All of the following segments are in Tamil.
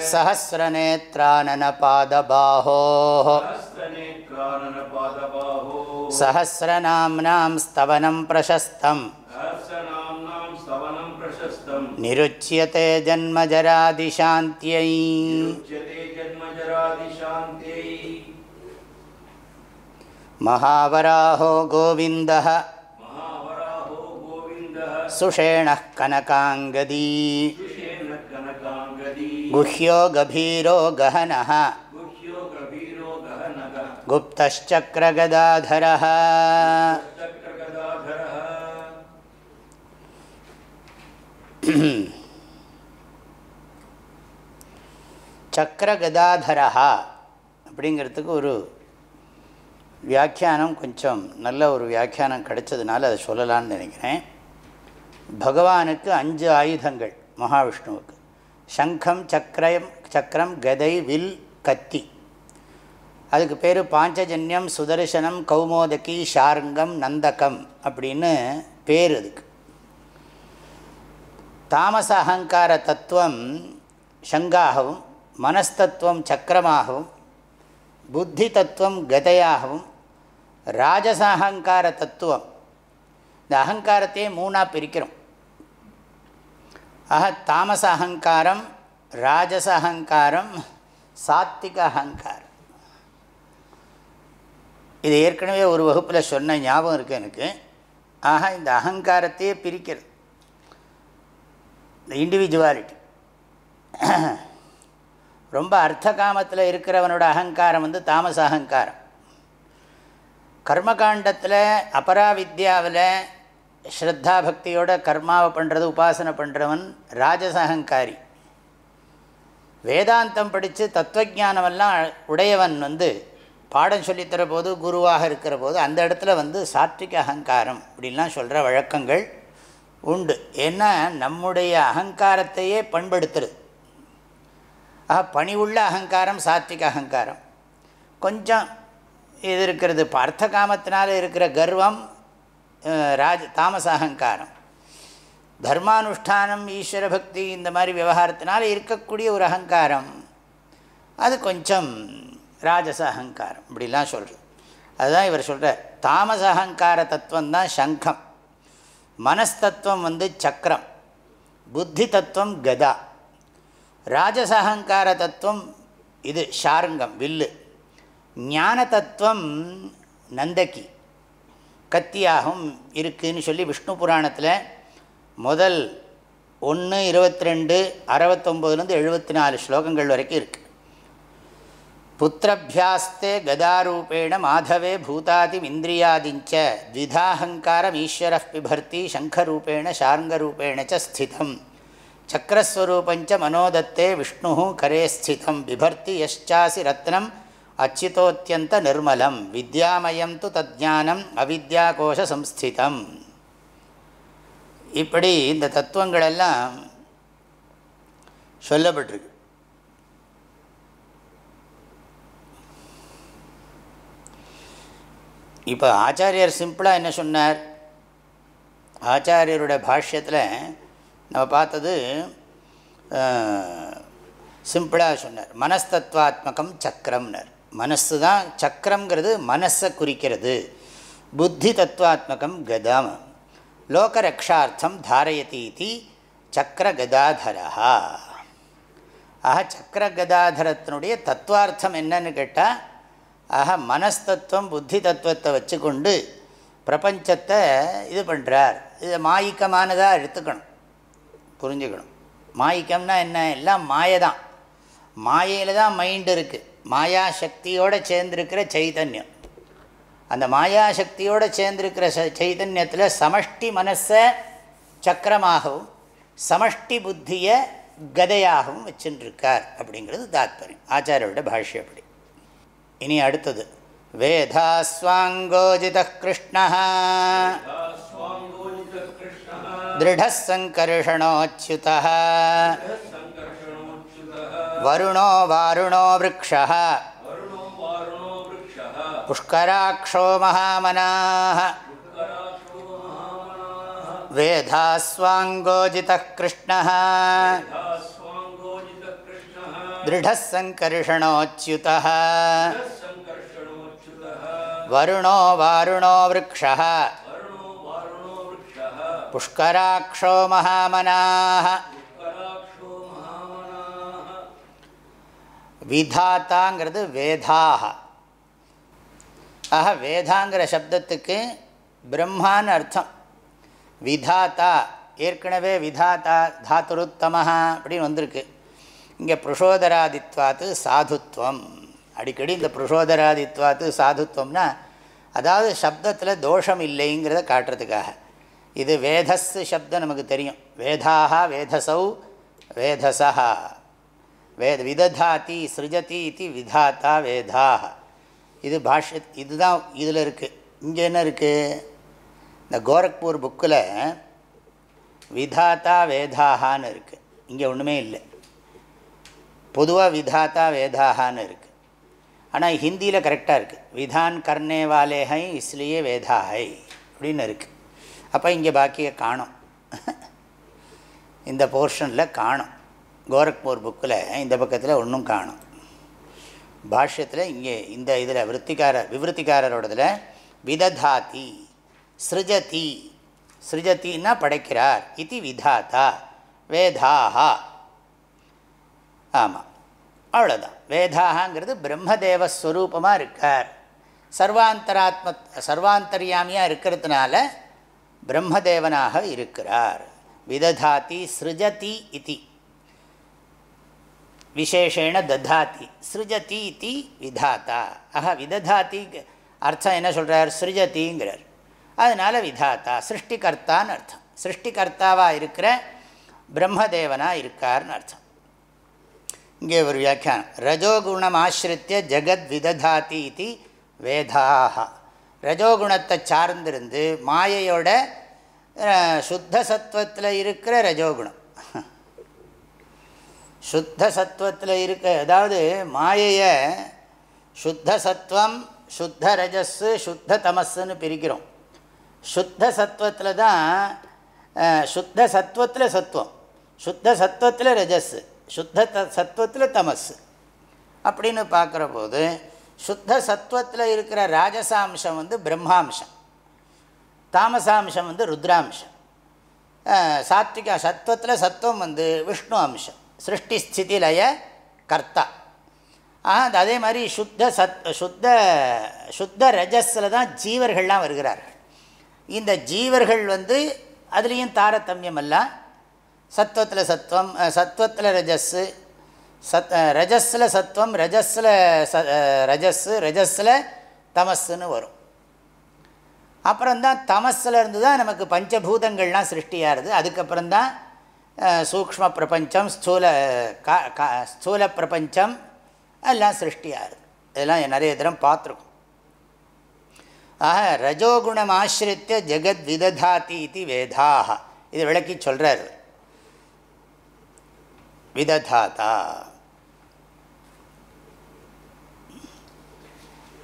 सहस्रनेत्राननपादबाहो। सहस्रनाम्नां स्तवनं प्रशस्तं निरुच्यते जन्मजरादिशान्त्यै। महावराहो गोविन्दः। सुषेणः कनकाङ्गदी। गुह्यो गभीरो गहनः गुह्यो गभीरो गहनः गुप्तश्चक्रगदाधरः चक्रगदाधरः சக்கரகதாதரா அப்படிங்கிறதுக்கு ஒரு வியாக்கியானம் கொஞ்சம் நல்ல ஒரு வியாக்கியானம் கிடைச்சதுனால அதை சொல்லலான்னு நினைக்கிறேன் பகவானுக்கு அஞ்சு ஆயுதங்கள் மகாவிஷ்ணுவுக்கு சங்கம் சக்கரம் சக்கரம் கதை வில் கத்தி. அதுக்கு பேர் பாஞ்சஜன்யம் சுதர்சனம் கௌமோதகி ஷாருங்கம் நந்தகம் அப்படின்னு பேர் அதுக்கு. தாமச அகங்கார தத்துவம் சங்காகவும் மனஸ்தத்துவம் சக்கரமாகவும் புத்தி தத்துவம் கதையாகவும் ராஜச அகங்கார தத்துவம். இந்த அகங்காரத்தையே மூணாக பிரிக்கிறோம். ஆக தாமச அகங்காரம் ராஜச அகங்காரம் சாத்திக அகங்காரம். இது ஏற்கனவே ஒரு வகுப்பில் சொன்ன ஞாபகம் இருக்குது எனக்கு. ஆக இந்த அகங்காரத்தையே பிரிக்கிறது. இந்த இண்டிவிஜுவாலிட்டி ரொம்ப அர்த்த காமத்தில் இருக்கிறவனோட அகங்காரம் வந்து தாமச அகங்காரம். கர்மகாண்டத்தில் அபராவித்யாவில் ஸ்ரத்தா பக்தியோட கர்மாவை பண்ணுறது உபாசனை பண்ணுறவன் ராஜசகங்காரி. வேதாந்தம் படித்து தத்துவஜானமெல்லாம் உடையவன் வந்து பாடம் சொல்லித்தர போது குருவாக இருக்கிற போது அந்த இடத்துல வந்து சாத்விக அகங்காரம் அப்படின்லாம் சொல்கிற வழக்கங்கள் உண்டு. ஏன்னா நம்முடைய அகங்காரத்தையே பண்படுத்துறது. ஆக பணிவுள்ள அகங்காரம் சாத்விக அகங்காரம். கொஞ்சம் இது இருக்கிறது இப்போ அர்த்த காமத்தினால இருக்கிற கர்வம் ராஜ தாமச அகங்காரம். தர்மானுஷ்டானம் ஈஸ்வர பக்தி இந்த மாதிரி விவகாரத்தினால் இருக்கக்கூடிய ஒரு அகங்காரம். அது கொஞ்சம் ராஜச அகங்காரம் இப்படிலாம் சொல்கிறது அதுதான் இவர் சொல்கிறார் தாமச அகங்கார தத்துவம் தான் சங்கம். மனஸ்தத்துவம் வந்து சக்கரம். புத்தி தத்துவம் கதா. ராஜசகங்கார தத்துவம் இது ஷாருங்கம் வில்லு. ஞான தத்துவம் நந்தகி. கத்தியாகவும் இருக்குதுன்னு சொல்லி விஷ்ணு புராணத்தில் முதல் ஒன்று இருபத்தி ரெண்டு அறுபத்தொம்போதுலேருந்து எழுபத்தி நாலு ஸ்லோகங்கள் வரைக்கும் இருக்குது புத்திரபியாஸ்தே கதாரூபேண மாதவே பூதாதி இந்திரியாதிஞ்ச த்விதாஹங்காரம் ஈஸ்வர பிபர்த்தி சங்கரூபேண சார்ங்கரூபேண ஸ்திதம். சக்கரஸ்வரூபஞ்ச மனோதத்தே விஷ்ணு கரே ஸ்திதம். பிபர்த்தி யஷ்சாசி ரத்னம் அச்சித்தோத்தியந்த நிர்மலம் வித்யாமயம் து தஜானம் அவித்யாகோஷ சம்ஸ்திதம் இப்படி இந்த தத்துவங்களெல்லாம் சொல்லப்பட்டிருக்கு. இப்போ ஆச்சாரியர் சிம்பிளாக என்ன சொன்னார்? ஆச்சாரியருடைய பாஷ்யத்தில் நம்ம பார்த்தது சிம்பிளாக சொன்னார். மனஸ்தத்வாத்மகம் சக்கரம்னர். மனசு தான் சக்கரங்கிறது மனசை குறிக்கிறது. புத்தி தத்துவாத்மகம் கதம். லோகரக்ஷார்த்தம் தாரயதி சக்கர கதாதரா ஆக சக்கர கதாதரத்தினுடைய தத்துவார்த்தம் என்னன்னு கேட்டால் ஆக மனஸ்தத்துவம் புத்தி தத்துவத்தை வச்சுக்கொண்டு பிரபஞ்சத்தை இது பண்ணுறார் இது மாயிக்கமானதாக எடுத்துக்கணும். புரிஞ்சுக்கணும். மாயிக்கம்னா என்ன? எல்லாம் மாயை தான் மாயையில் தான் மைண்டு இருக்குது மாயா சக்தியோடு சேர்ந்திருக்கிற சைதன்யம். அந்த மாயா சக்தியோடு சேர்ந்திருக்கிற சைதன்யத்தில் சமஷ்டி மனசை சக்கரமாகவும் சமஷ்டி புத்தியை கதையாகவும் வச்சுருக்கார் அப்படிங்கிறது தாத்பரியம் ஆச்சாரியோட பாஷ்யப்படி. இனி அடுத்தது வேதாஸ்வாங்கோஜித கிருஷ்ணா. திருடசங்கர்ஷணோச்சுதா. वरुणो वारुणो वृक्षः। पुष्कराक्षो महामनाः। वेधास्वाङ्गोजितः कृष्णः। दृढः सङ्कर्षणोच्युतः वरुणो वारुणो वृक्षः। पुष्कराक्षो விதாத்தாங்கிறது வேதாக ஆக வேதாங்கிற சப்தத்துக்கு பிரம்மான்னு அர்த்தம். விதாத்தா ஏற்கனவே விதாத்தா தாத்துருத்தமாக அப்படின்னு வந்திருக்கு. இங்கே புருஷோதராதித்வாத்து சாதுத்வம். அடிக்கடி இந்த புருஷோதராதித்வாத்து சாதுத்வம்னா அதாவது சப்தத்தில் தோஷம் இல்லைங்கிறத காட்டுறதுக்காக. இது வேதஸ் சப்தம் நமக்கு தெரியும். வேதாக வேதசௌ வேதசா வேத விததாதி சிருஜதி இது விதாத்தா வேதாக இது பாஷ்ய இதுதான் இதில் இருக்குது இங்கே என்ன இருக்குது இந்த கோரக்பூர் புக்கில் விதாத்தா வேதாகான்னு இருக்குது இங்கே ஒன்றுமே இல்லை. பொதுவாக விதாத்தா வேதாகான்னு இருக்குது ஆனால் ஹிந்தியில் கரெக்டாக இருக்குது விதான் கர்ணே வாலே ஹை இஸ்லியே வேதாஹை அப்படின்னு இருக்குது அப்போ இங்கே பாக்கியை காணும். இந்த போர்ஷனில் காணும். கோரக்பூர் புக்கில் இந்த பக்கத்தில் ஒன்றும் காணும். பாஷ்யத்தில் இங்கே இந்த இதில் விற்த்திக்கார விவருத்திக்காரரோடதில் விததாதி சிருஜதி சிருஜத்தின்னா படைக்கிறார் இது விதாத்தா வேதாகா ஆமாம். அவ்வளோதான். வேதாகாங்கிறது பிரம்மதேவஸ்வரூபமாக இருக்கார். சர்வாந்தராத்ம சர்வாந்தரியாமியாக இருக்கிறதுனால பிரம்மதேவனாக இருக்கிறார். விததாதி சிருஜதி இது. விசேஷேண ததாதி சிருஜதி தி விதாத்தா ஆக விததாதி அர்த்தம் என்ன சொல்கிறார் சிருஜதிங்கிறார். அதனால் விதாத்தா சிருஷ்டிகர்த்தான்னு அர்த்தம். சிருஷ்டிகர்த்தாவாக இருக்கிற பிரம்மதேவனாக இருக்கார்னு அர்த்தம். இங்கே ஒரு வியாக்கியானம். ரஜோகுணம் ஆசிரித்திய ஜெகத் விததாதி இது வேதாக ரஜோகுணத்தை சார்ந்திருந்து மாயையோட சுத்த சத்துவத்தில் இருக்கிற ரஜோகுணம். சுத்த சத்துவத்தில் இருக்க அதாவது மாயையை சுத்த சத்துவம் சுத்த ரஜஸ்ஸு சுத்த தமஸ்ஸுன்னு பிரிக்கிறோம். சுத்த சத்துவத்தில் தான் சுத்த சத்துவத்தில் சத்துவம் சுத்த சத்துவத்தில் ரஜஸ்ஸு சுத்த த சத்துவத்தில் தமஸ்ஸு அப்படின்னு பார்க்குற போது சுத்த சத்துவத்தில் இருக்கிற ராஜசாம்சம் வந்து பிரம்மாம்சம் தாமசாம்சம் வந்து ருத்ராம்சம் அஹ், சாத்விக சத்துவத்தில் சத்துவம் வந்து விஷ்ணு அம்சம் சிருஷ்டி ஸ்திதி லய கர்த்தா. ஆ அது அதே மாதிரி சுத்த சத் சுத்த சுத்த ரஜஸில் தான் ஜீவர்கள்லாம் வருகிறார்கள். இந்த ஜீவர்கள் வந்து அதுலேயும் தாரதமியம் எல்லாம் சத்வத்தில் சத்துவம் சத்வத்தில் ரஜஸ்ஸு சத் ரஜஸில் சத்வம் ரஜஸில் ச ரஜஸ்ஸு ரஜஸில் தமஸ்ஸுன்னு வரும். அப்புறம்தான் தமஸில் இருந்து தான் நமக்கு பஞ்சபூதங்கள்லாம் சிருஷ்டியாகிறது அதுக்கப்புறம்தான் சூக்ம பிரபஞ்சம் ஸ்தூல கா கா ஸ்தூல பிரபஞ்சம் எல்லாம் சிருஷ்டியாகிறது இதெல்லாம் நிறைய தரம் பார்த்துருக்கோம். ஆக ரஜோகுணம் ஆசிரித்த ஜெகத் விததாதி இது வேதாக இது விளக்கி சொல்கிறார் விததாதா.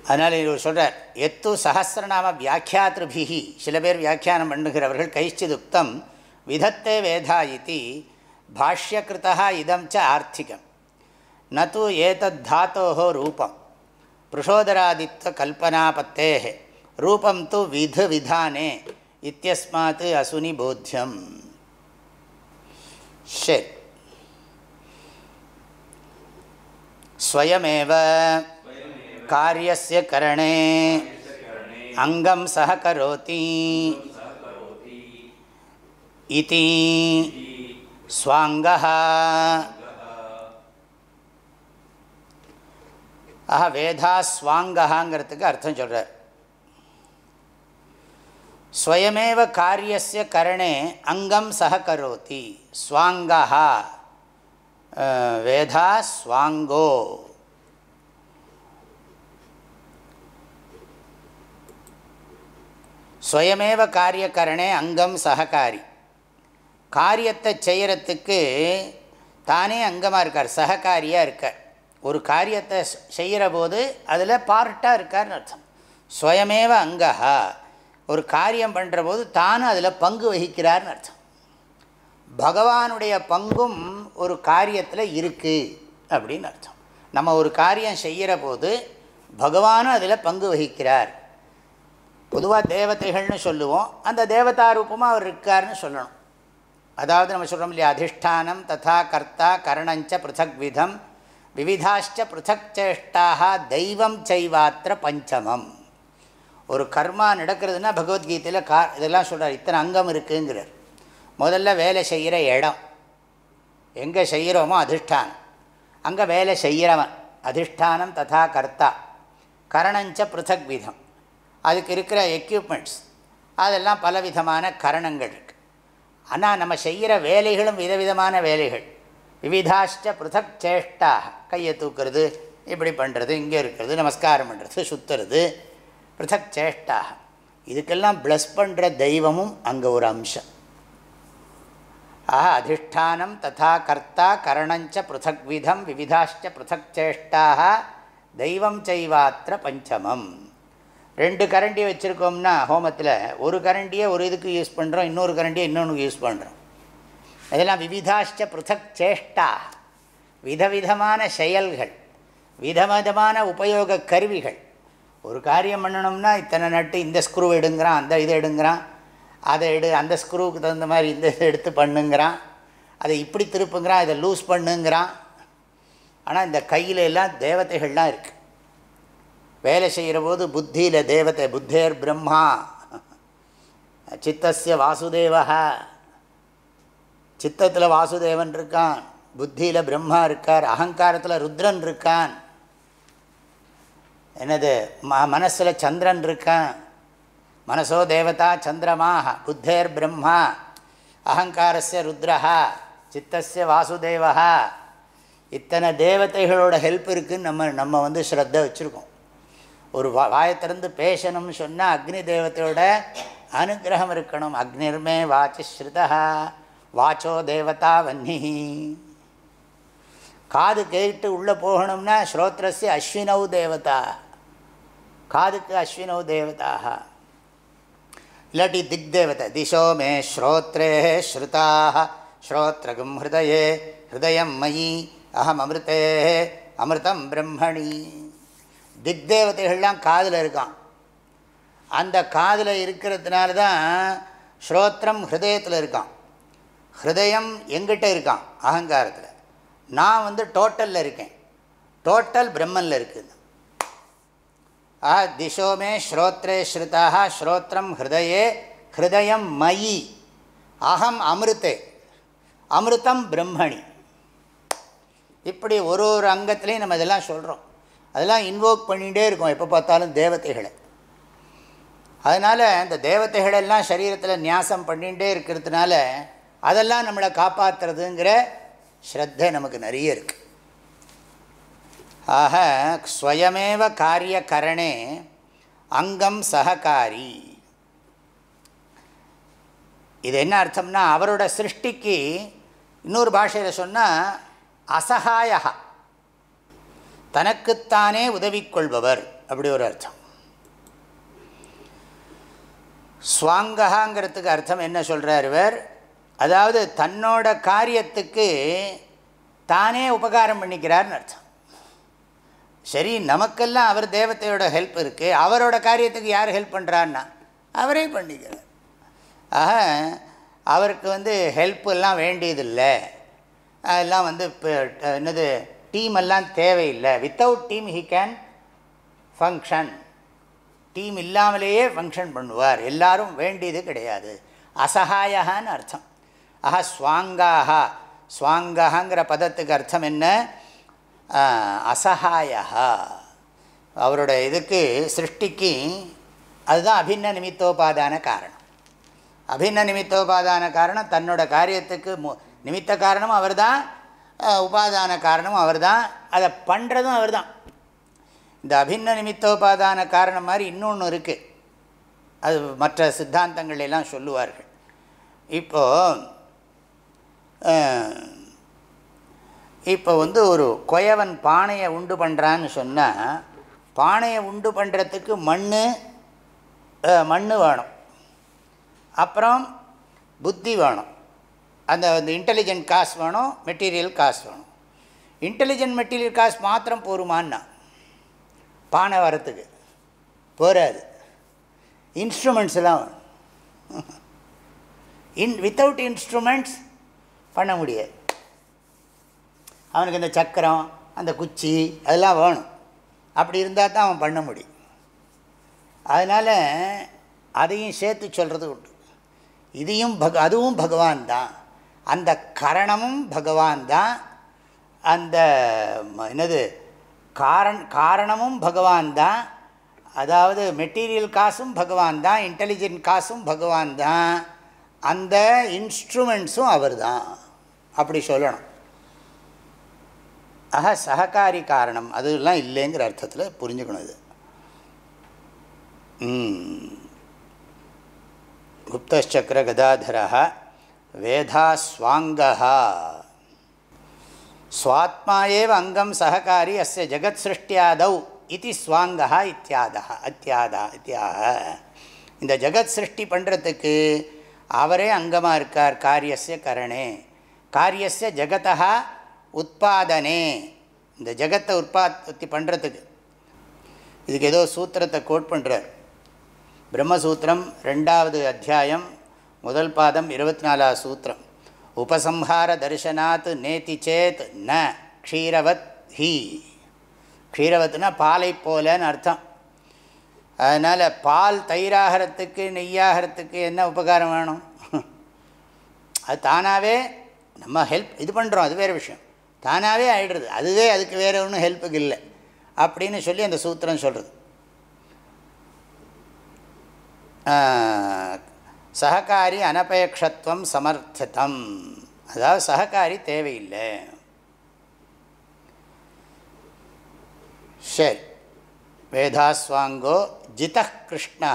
அதனால் இவர் சொல்கிறார் எத்து சகசிரநாம வியாக்கியாத்திருபிகி சில பேர் வியாக்கியானம் பண்ணுகிறவர்கள் கைச்சிதுக்தம் विधत्ते वेधा इति भाष्यकृतः इदं च आर्थिकं न तु एतद्धातोः रूपं पृषोदरादित्वकल्पनापत्तेः रूपं तु विध विधाने इत्यस्मात् असुनिबोध्यम्। शे स्वयमेव कार्यस्य करणे अङ्गं सहकरोति இதி ஸ்வாங்கः ஆஹா வேதா ஸ்வாங்கஹாங்கிறதுக்கு அர்த்தம் சொல்கிறார் ஸ்வயமேவ காரியஸ்ய கரணே அங்கம் சகரோதி ஸ்வாங்கः அஹ், வேதா ஸ்வாங்கோ ஸ்வயமேவ காரியக்கரணே அங்கம் சககாரி காரியத்தை செய்கிறதுக்கு தானே அங்கமாக இருக்கார் சககாரியாக இருக்கார். ஒரு காரியத்தை செய்கிற போது அதில் பார்ட்டாக இருக்கார்னு அர்த்தம். ஸ்வயமேவ அங்கஹா. ஒரு காரியம் பண்ணுற போது தானும் அதில் பங்கு வகிக்கிறார்னு அர்த்தம். பகவானுடைய பங்கும் ஒரு காரியத்தில் இருக்குது அப்படின்னு அர்த்தம். நம்ம ஒரு காரியம் செய்கிற போது பகவானும் அதில் பங்கு வகிக்கிறார். பொதுவாக தேவதைகள்னு சொல்லுவோம். அந்த தேவதா ரூபமாக அவர் இருக்கார்னு சொல்லணும். அதாவது நம்ம சொல்கிறோம் இல்லையா அதிஷ்டானம் ததா கர்த்தா கரணஞ்ச பிருத்தக் விதம் விவிதாச்ச பிருத்தக் சேஷ்டாக தெய்வம் செய்வாத்திர பஞ்சமம். ஒரு கர்மா நடக்கிறதுனா பகவத்கீதையில் கா இதெல்லாம் சொல்கிறார் இத்தனை அங்கம் இருக்குங்கிறார். முதல்ல வேலை செய்கிற இடம். எங்கே செய்கிறோமோ அதிஷ்டானம். அங்கே வேலை செய்கிறவன். அதிஷ்டானம் ததா கர்த்தா. கரணஞ்ச பிருத்தக் விதம் அதுக்கு இருக்கிற எக்யூப்மெண்ட்ஸ் அதெல்லாம் பலவிதமான கரணங்கள். ஆனால் நம்ம செய்கிற வேலைகளும் விதவிதமான வேலைகள். விவிதாஷ்ட பிருத்தக் சேஷ்டாக. கையை தூக்கிறது இப்படி பண்ணுறது இங்கே இருக்கிறது நமஸ்காரம் பண்ணுறது சுற்றுறது பிருத்தக் சேஷ்டாக. இதுக்கெல்லாம் ப்ளஸ் பண்ணுற தெய்வமும் அங்கே ஒரு அம்சம். ஆஹா அதிஷ்டானம் ததா கர்த்தா கரணஞ்ச பிருத்தக் விதம் விவிதாஷ்ட பிருத்தக் சேஷ்டாக. தெய்வம் செய்வாத்திர பஞ்சமம். ரெண்டு கரண்டி வச்சுருக்கோம்னா ஹோமத்தில் ஒரு கரண்டியை ஒரு இதுக்கு யூஸ் பண்ணுறோம் இன்னொரு கரண்டியை இன்னொன்று யூஸ் பண்ணுறோம் இதெல்லாம் விவிதாஷ்ட பிருத்தக் சேஷ்டா. விதவிதமான செயல்கள் விதவிதமான உபயோக கருவிகள். ஒரு காரியம் பண்ணணும்னா இத்தனை நட்டு இந்த ஸ்க்ரூ எடுங்கிறான் அந்த இதை எடுங்கிறான் அதை எடு அந்த ஸ்க்ரூவுக்கு தகுந்த மாதிரி இந்த இதை எடுத்து பண்ணுங்கிறான் அதை இப்படி திருப்புங்கிறான் இதை லூஸ் பண்ணுங்கிறான். ஆனால் இந்த கையில் எல்லாம் தேவதைகள்லாம் இருக்குது வேலை செய்கிற போது புத்தியில் தேவதை புத்தேர் பிரம்மா. சித்தசிய வாசுதேவா சித்தத்தில் வாசுதேவன் இருக்கான் புத்தியில் பிரம்மா இருக்கார் அகங்காரத்தில் ருத்ரன் இருக்கான். என்னது? ம மனசில் சந்திரன் இருக்கான். மனசோ தேவதா சந்திரமாக புத்தேர் பிரம்மா. அகங்காரஸ்ய ருத்ரஹா சித்தசிய வாசுதேவா இத்தனை தேவதைகளோட ஹெல்ப் இருக்குதுன்னு நம்ம நம்ம வந்து ஸ்ரத்த வச்சுருக்கோம். ஒரு வா வாயை திறந்து பேசணும்னு சொன்னால் அக்னி தேவத்தையோட அனுகிரகம் இருக்கணும். அக்னிர்மே வாச்சி ஸ்ருதா வாச்சோ தேவதா வன்னி. காது கேட்டு உள்ளே போகணும்னா ஸ்ரோத்ரஸ்ய அஸ்வினௌ தேவதா. காதுக்கு அஸ்வினௌ தேவதாக இல்லாட்டி திக் தேவதை திசோ மே ஸ்ரோத்ரே ஸ்ருதாக ஸ்ரோத்ரகும் ஹிருதயே ஹிருதயம் மயி அகம் அமிர்தே அமிர்தம் பிரம்மணி. திக் தேவதைகள்லாம் காதில் இருக்கான். அந்த காதில் இருக்கிறதுனால தான் ஸ்ரோத்திரம் ஹிருதயத்தில் இருக்கான். ஹிருதயம் எங்கிட்ட இருக்கான் அகங்காரத்தில். நான் வந்து டோட்டலில் இருக்கேன். டோட்டல் பிரம்மனில் இருக்குது ஆ திசோமே ஸ்ரோத்ரே ஸ்ருதாக ஸ்ரோத்திரம் ஹிருதயே ஹிருதயம் மயி. அகம் அமிர்தே. அமிர்தம் பிரம்மணி. இப்படி ஒரு ஒரு அங்கத்துலேயும் நம்ம இதெல்லாம் சொல்கிறோம் அதெல்லாம் இன்வோக் பண்ணிகிட்டே இருக்கும். எப்போ பார்த்தாலும் தேவதைகளை. அதனால் இந்த தேவதைகளெல்லாம் சரீரத்தில் நியாசம் பண்ணிகிட்டே இருக்கிறதுனால அதெல்லாம் நம்மளை காப்பாற்றுறதுங்கிற ஸ்ரத்தை நமக்கு நிறைய இருக்குது ஆக ஸ்வயமேவ காரிய கரணே அங்கம் சககாரி. இது என்ன அர்த்தம்னா அவரோட சிருஷ்டிக்கு இன்னொரு பாஷையில் சொன்னால் அசகாயா தனக்குத்தானே உதவிக்கொள்பவர் அப்படி ஒரு அர்த்தம். ஸ்வாங்ககாங்கிறதுக்கு அர்த்தம் என்ன சொல்கிறார் இவர்? அதாவது தன்னோட காரியத்துக்கு தானே உபகாரம் பண்ணிக்கிறார்னு அர்த்தம். சரி நமக்கெல்லாம் அவர் தேவத்தையோட ஹெல்ப் இருக்குது அவரோட காரியத்துக்கு யார் ஹெல்ப் பண்ணுறான்னா அவரே பண்ணிக்கிறார். ஆக அவருக்கு வந்து ஹெல்ப் எல்லாம் வேண்டியதில்லை. அதெல்லாம் வந்து இப்போ என்னது டீம் எல்லாம் தேவையில்லை. Without team he can function team இல்லாமலேயே ஃபங்க்ஷன் பண்ணுவார். எல்லாரும் வேண்டியது கிடையாது. அசகாயகான்னு அர்த்தம். ஆஹா ஸ்வாங்காக ஸ்வாங்கங்கிற பதத்துக்கு அர்த்தம் என்ன? அசகாயா அவரோட இதுக்கு சிருஷ்டிக்கு அதுதான் அபின்ன நிமித்தோபாதான காரணம். அபின்ன நிமித்தோபாதான காரணம் தன்னோட காரியத்துக்கு மு நிமித்த காரணம் அவர் தான் உபாதான காரணமும் அவர் தான் அதை பண்ணுறதும் அவர் தான் இந்த அபின்ன நிமித்தோபாதான காரணம் மாதிரி இன்னொன்று இருக்குது அது மற்ற சித்தாந்தங்கள் எல்லாம் சொல்லுவார்கள். இப்போது இப்போ வந்து ஒரு கொயவன் பானையை உண்டு பண்ணுறான்னு சொன்னால் பானையை உண்டு பண்ணுறதுக்கு மண் மண் வேணும். அப்புறம் புத்தி வேணும். அந்த அந்த இன்டெலிஜென்ட் காசு வேணும் மெட்டீரியல் காசு வேணும். இன்டெலிஜென்ட் மெட்டீரியல் காசு மாத்திரம் போருமான்னா பானை வரத்துக்கு போராது இன்ஸ்ட்ருமெண்ட்ஸ் எல்லாம் வேணும். இன் வித்தவுட் இன்ஸ்ட்ருமெண்ட்ஸ் பண்ண முடியாது. அவனுக்கு இந்த சக்கரம் அந்த குச்சி அதெல்லாம் வேணும். அப்படி இருந்தால் தான் அவன் பண்ண முடியும். அதனால் அதையும் சேர்த்து சொல்கிறது உண்டு. இதையும் பக அதுவும் பகவான் தான். அந்த கரணமும் பகவான் தான். அந்த என்னது காரண் காரணமும் பகவான் தான். அதாவது மெட்டீரியல் காசும் பகவான் தான் இன்டெலிஜென்ட் காசும் பகவான் தான். அந்த இன்ஸ்ட்ருமெண்ட்ஸும் அவர் தான். அப்படி சொல்லணும். ஆக சககாரி காரணம். அதெல்லாம் இல்லைங்கிற அர்த்தத்தில் புரிஞ்சுக்கணும் இது. குப்தச்சக்கர கதாதரா வேதாஸ்வாங்கா ஸ்வாத்மா ஏவ அங்கம் சககாரி அஸ்ய ஜெகத் சிருஷ்டியாதௌ இது ஸ்வாங்கா இத்தியாதா அத்தியாதா இத்தியாக இந்த ஜெகத் சிருஷ்டி பண்ணுறதுக்கு அவரே அங்கமாக இருக்கார் காரியசிய கரணே. காரியசிய ஜெகதா உற்பாதனே இந்த ஜெகத்தை உற்பத்தி பண்ணுறதுக்கு இதுக்கு ஏதோ சூத்திரத்தை கோட் பண்ணுறார் பிரம்மசூத்திரம் ரெண்டாவது அத்தியாயம் முதல் பாதம் இருபத்தி நாலாவது சூத்திரம். உபசம்ஹார தரிசனாத் நேத்தி சேத் ந க்ஷீரவத் ஹி. க்ஷீரவத்னா பாலை போலன்னு அர்த்தம். அதனால் பால் தயிராகிறதுக்கு நெய்யாகிறதுக்கு என்ன உபகாரம் வேணும்? அது தானாகவே நம்ம ஹெல்ப் இது பண்ணுறோம் அது வேறு விஷயம். தானாகவே ஆகிடுறது அதுவே அதுக்கு வேறு ஒன்றும் ஹெல்ப்புக்கு இல்லை. அப்படின்னு சொல்லி அந்த சூத்திரம் சொல்கிறது சககாரி அனபேட்சத்துவம் சமர்த்தம் அதாவது சககாரி தேவையில்லை. சரி. வேதாஸ்வாங்கோ ஜித கிருஷ்ணா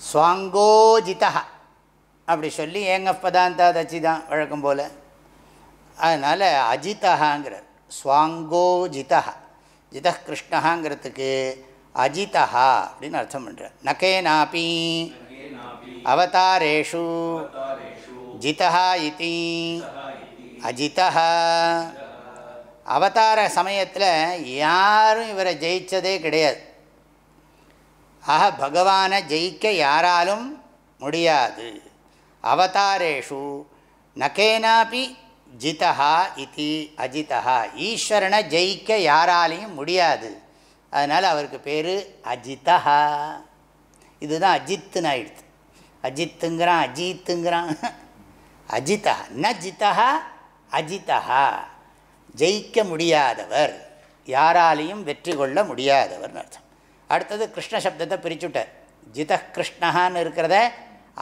ஸ்வாங்கோஜிதா அப்படி சொல்லி ஏங்க பதாந்தா தச்சு தான் வழக்கம் போல். அதனால் அஜிதகாங்கிறார் ஸ்வாங்கோஜிதா ஜித கிருஷ்ணகாங்கிறதுக்கு அஜிதா அப்படின்னு அர்த்தம் பண்ணுறார் நகேனாபி அவதாரேஷு ஜிதா இத்தி அஜிதா அவதார சமயத்தில் யாரும் இவரை ஜெயித்ததே கிடையாது. ஆக பகவானை ஜெயிக்க யாராலும் முடியாது. அவதாரேஷு நகேனாபி ஜிதா இது அஜிதா ஈஸ்வரனை ஜெயிக்க யாராலையும் முடியாது. அதனால் அவருக்கு பேர் அஜிதா இதுதான் அஜித்துன்னு ஆயிடுது அஜித்துங்கிறான் அஜித்துங்கிறான். அஜிதா ந ஜிதா அஜிதா ஜெயிக்க முடியாதவர். யாராலையும் வெற்றி கொள்ள முடியாதவர்னு அர்த்தம். அடுத்தது கிருஷ்ண சப்தத்தை பிரிச்சுட்டார். ஜித கிருஷ்ணஹான்னு இருக்கிறத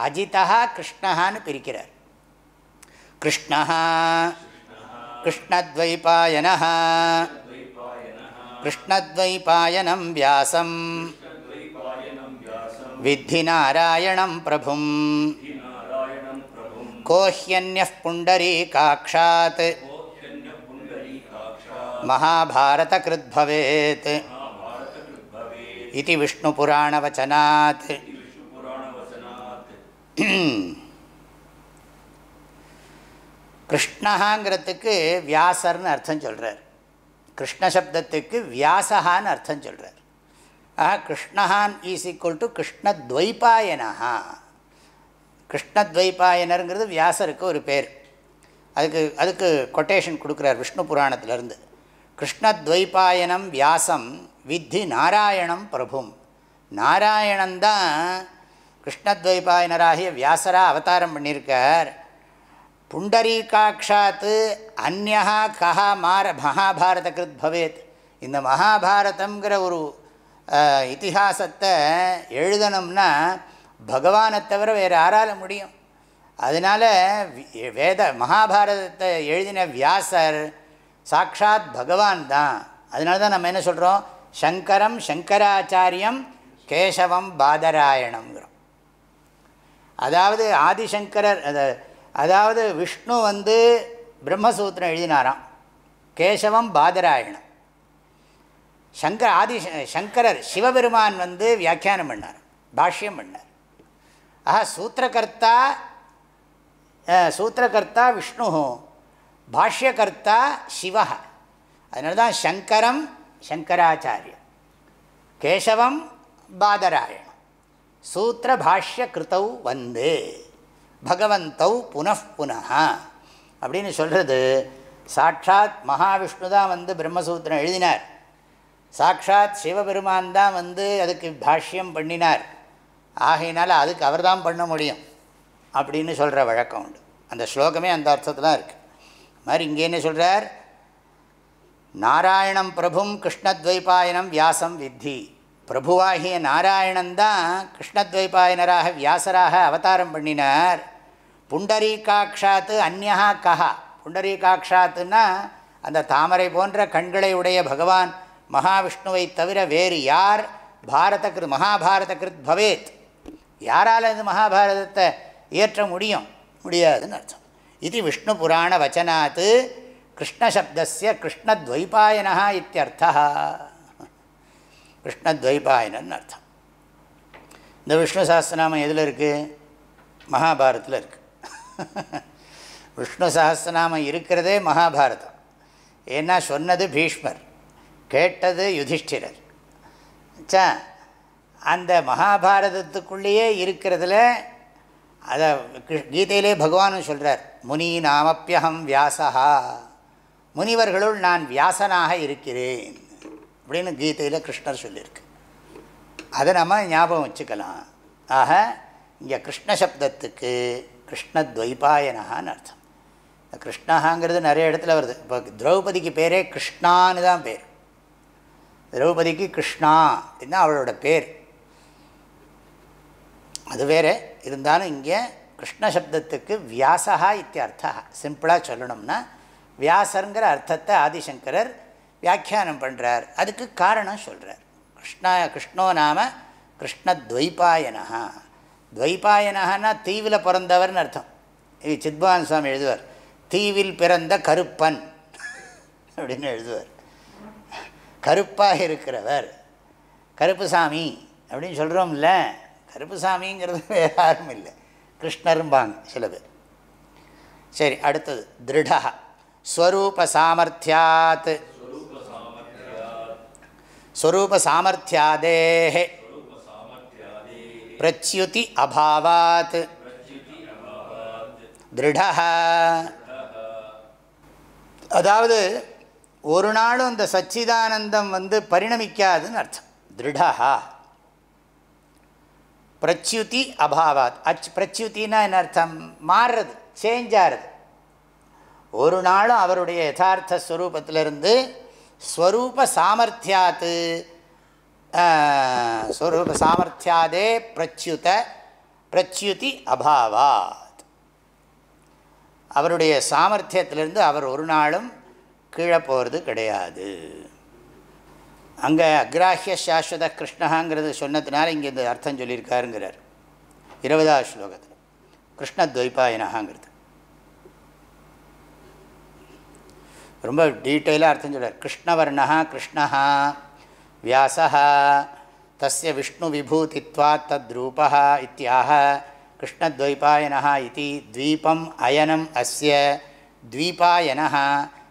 அஜிதா கிருஷ்ணஹான்னு பிரிக்கிறார். கிருஷ்ணா கிருஷ்ணத்வைபாயனா கிருஷ்ணத்வைபாயனம் வியாசம் வித்தி நாராயணம் பிரபும் கோஹ்யன்ய புண்டரீகாட்சாத் மகாபாரதகிருத் பவேத் இது விஷ்ணுபுராணவச்சனாத் கிருஷ்ணகாங்கிறதுக்கு வியாசர்னு அர்த்தம் சொல்கிறார் கிருஷ்ண சப்தத்துக்கு வியாசகான்னு அர்த்தம் சொல்கிறார் ஆஹா கிருஷ்ணஹான் ஈஸ் ஈக்குவல் டு கிருஷ்ணத்வைபாயனஹா. கிருஷ்ணத்வைபாயனருங்கிறது வியாசருக்கு ஒரு பேர். அதுக்கு அதுக்கு கொட்டேஷன் கொடுக்குறார் விஷ்ணு புராணத்திலேருந்து. கிருஷ்ணத்வைபாயனம் வியாசம் வித்தி நாராயணம் பிரபும். நாராயணந்தான் கிருஷ்ணத்வைபாயனராகிய வியாசராக அவதாரம் பண்ணியிருக்கார். புண்டரீகாட்சாத்து அந்நா கஹா மார மகாபாரத கிருத் பவேத். இந்த மகாபாரதங்கிற ஒரு இத்திஹாசத்தை எழுதணும்னா பகவானை தவிர வேறு யாரால முடியும். அதனால் வேத மகாபாரதத்தை எழுதின வியாசர் சாக்ஷாத் பகவான் தான். அதனால தான் நம்ம என்ன சொல்கிறோம் சங்கரம் சங்கராச்சாரியம் கேசவம் பாதராயணம்ங்கிறோம். அதாவது ஆதிசங்கரர் அதை அதாவது விஷ்ணு வந்து பிரம்மசூத்திரம் எழுதினாராம். கேசவம் பாதராயணம். சங்கர் ஆதி சங்கரர் சிவபெருமான் வந்து வியாக்கியானம் பண்ணார் பாஷ்யம் பண்ணார். ஆஹா சூத்திரகர்த்தா சூத்திரகர்த்தா விஷ்ணு பாஷ்யகர்த்தா சிவ. அதனால தான் சங்கரம் சங்கராச்சாரியம் கேசவம் பாதராயணம். சூத்திர பாஷ்ய கிருத்தௌ வந்து. பகவந்தௌ புனఃப்புனः அப்படின்னு சொல்கிறது சாட்சாத் மகாவிஷ்ணு தான் வந்து பிரம்மசூத்திரம் எழுதினார். சாட்சாத் சிவபெருமான் தான் வந்து அதுக்கு பாஷ்யம் பண்ணினார். ஆகையினால் அதுக்கு அவர் தான் பண்ண முடியும் அப்படின்னு சொல்கிற வழக்கம் உண்டு. அந்த ஸ்லோகமே அந்த அர்த்தத்தில் இருக்குது மாதிரி இங்கே என்ன சொல்கிறார் நாராயணம் பிரபும் கிருஷ்ணத்வைபாயனம் வியாசம் வித்தி. பிரபுவாகிய நாராயணன்தான் கிருஷ்ணத்வைபாயனராக வியாசராக அவதாரம் பண்ணினார். புண்டரீகாட்சாத்து அந்நா கஹா. புண்டரீகாட்சாத்துன்னா அந்த தாமரை போன்ற கண்களை உடைய பகவான் மகாவிஷ்ணுவை தவிர வேறு யார்? பாரத கிருத் மகாபாரத கிருத் பவேத். யாரால் இந்த மகாபாரதத்தை இயற்ற முடியும்? முடியாதுன்னு அர்த்தம். இது விஷ்ணு புராண வச்சனாத் கிருஷ்ணசப்தஸ்ய கிருஷ்ணத்வைபாயனா இத்தியர்த்தா கிருஷ்ணத்வைபாயனன் அர்த்தம். இந்த விஷ்ணு சாஸ்திரநாமம் எதில் இருக்குது மகாபாரத்தில் இருக்குது விஷ்ணு சகசிரநாமம் இருக்கிறதே மகாபாரதம். ஏன்னா சொன்னது பீஷ்மர் கேட்டது யுதிஷ்டிரர். சா அந்த மகாபாரதத்துக்குள்ளேயே இருக்கிறதுல அதை கிருஷ்- கீதையிலே பகவானும் சொல்கிறார் முனி நாமப்பியகம் வியாசா முனிவர்களுள் நான் வியாசனாக இருக்கிறேன். அப்படின்னு கீதையில் கிருஷ்ணர் சொல்லியிருக்கு. அதை நம்ம ஞாபகம் வச்சுக்கலாம். ஆக இங்கே கிருஷ்ண சப்தத்துக்கு கிருஷ்ணத்வைபாயனகான்னு அர்த்தம். இந்த கிருஷ்ணஹாங்கிறது நிறைய இடத்துல வருது. இப்போ திரௌபதிக்கு பேரே கிருஷ்ணான்னு தான் பேர். திரௌபதிக்கு கிருஷ்ணா அப்படின்னா அவளோட பேர். அது வேறு. இருந்தாலும் இங்கே கிருஷ்ண சப்தத்துக்கு வியாசகா இத்தியர்த்தா சிம்பிளாக சொல்லணும்னா வியாசருங்கிற அர்த்தத்தை ஆதிசங்கரர் வியாக்கியானம் பண்ணுறார் அதுக்கு காரணம் சொல்கிறார் கிருஷ்ணா கிருஷ்ணோ நாம கிருஷ்ணத்வைபாயனா துவைபாயனஹான்னா தீவில் பிறந்தவர்னு அர்த்தம். இது சித்பவான் சுவாமி எழுதுவார். தீவில் பிறந்த கருப்பன் அப்படின்னு எழுதுவார். கருப்பாக இருக்கிறவர் கருப்புசாமி அப்படின்னு சொல்கிறோம்ல கருப்புசாமிங்கிறது வேறு யாரும் இல்லை. கிருஷ்ணரும்பாங்க சில பேர். சரி அடுத்தது திருடா. ஸ்வரூப சாமர்த்தியாத். ஸ்வரூப சாமர்த்தியாதே. பிரத்யுதி அபாவாத் திருடா அதாவது ஒரு நாளும் இந்த சச்சிதானந்தம் வந்து பரிணமிக்காதுன்னு அர்த்தம். திருடா பிரத்யுதி அபாவாத். அச் பிரத்யுத்தின்னா என்ன அர்த்தம்? மாறுறது சேஞ்ச் ஆகிறது ஒரு நாளும் அவருடைய யதார்த்த ஸ்வரூபத்திலிருந்து ஸ்வரூப சாமர்த்தியாத்து ஸ்வரூப சாமர்த்தியாதே பிரச்சுத பிரச்சுதி அபாவாத் அவருடைய சாமர்த்தியத்திலிருந்து அவர் ஒரு நாளும் கீழே போகிறது கிடையாது அங்கே அக்ராஹிய சாஸ்வத கிருஷ்ணகாங்கிறது சொன்னதுனால இங்கே இந்த அர்த்தம் சொல்லியிருக்காருங்கிறார் இருபதாவது ஸ்லோகத்தில் கிருஷ்ணத்வைபாயனகாங்கிறது ரொம்ப டீட்டெயிலாக அர்த்தம் சொல்கிறார் கிருஷ்ணவர்ணா கிருஷ்ணஹா வியாசா தஸ்ய விஷ்ணு விபூதித்வாத் தத்ரூபா இத்தியாக கிருஷ்ணத்வைபாயனா இது த்வீபம் அயனம் அஸ்ய த்வீபாயன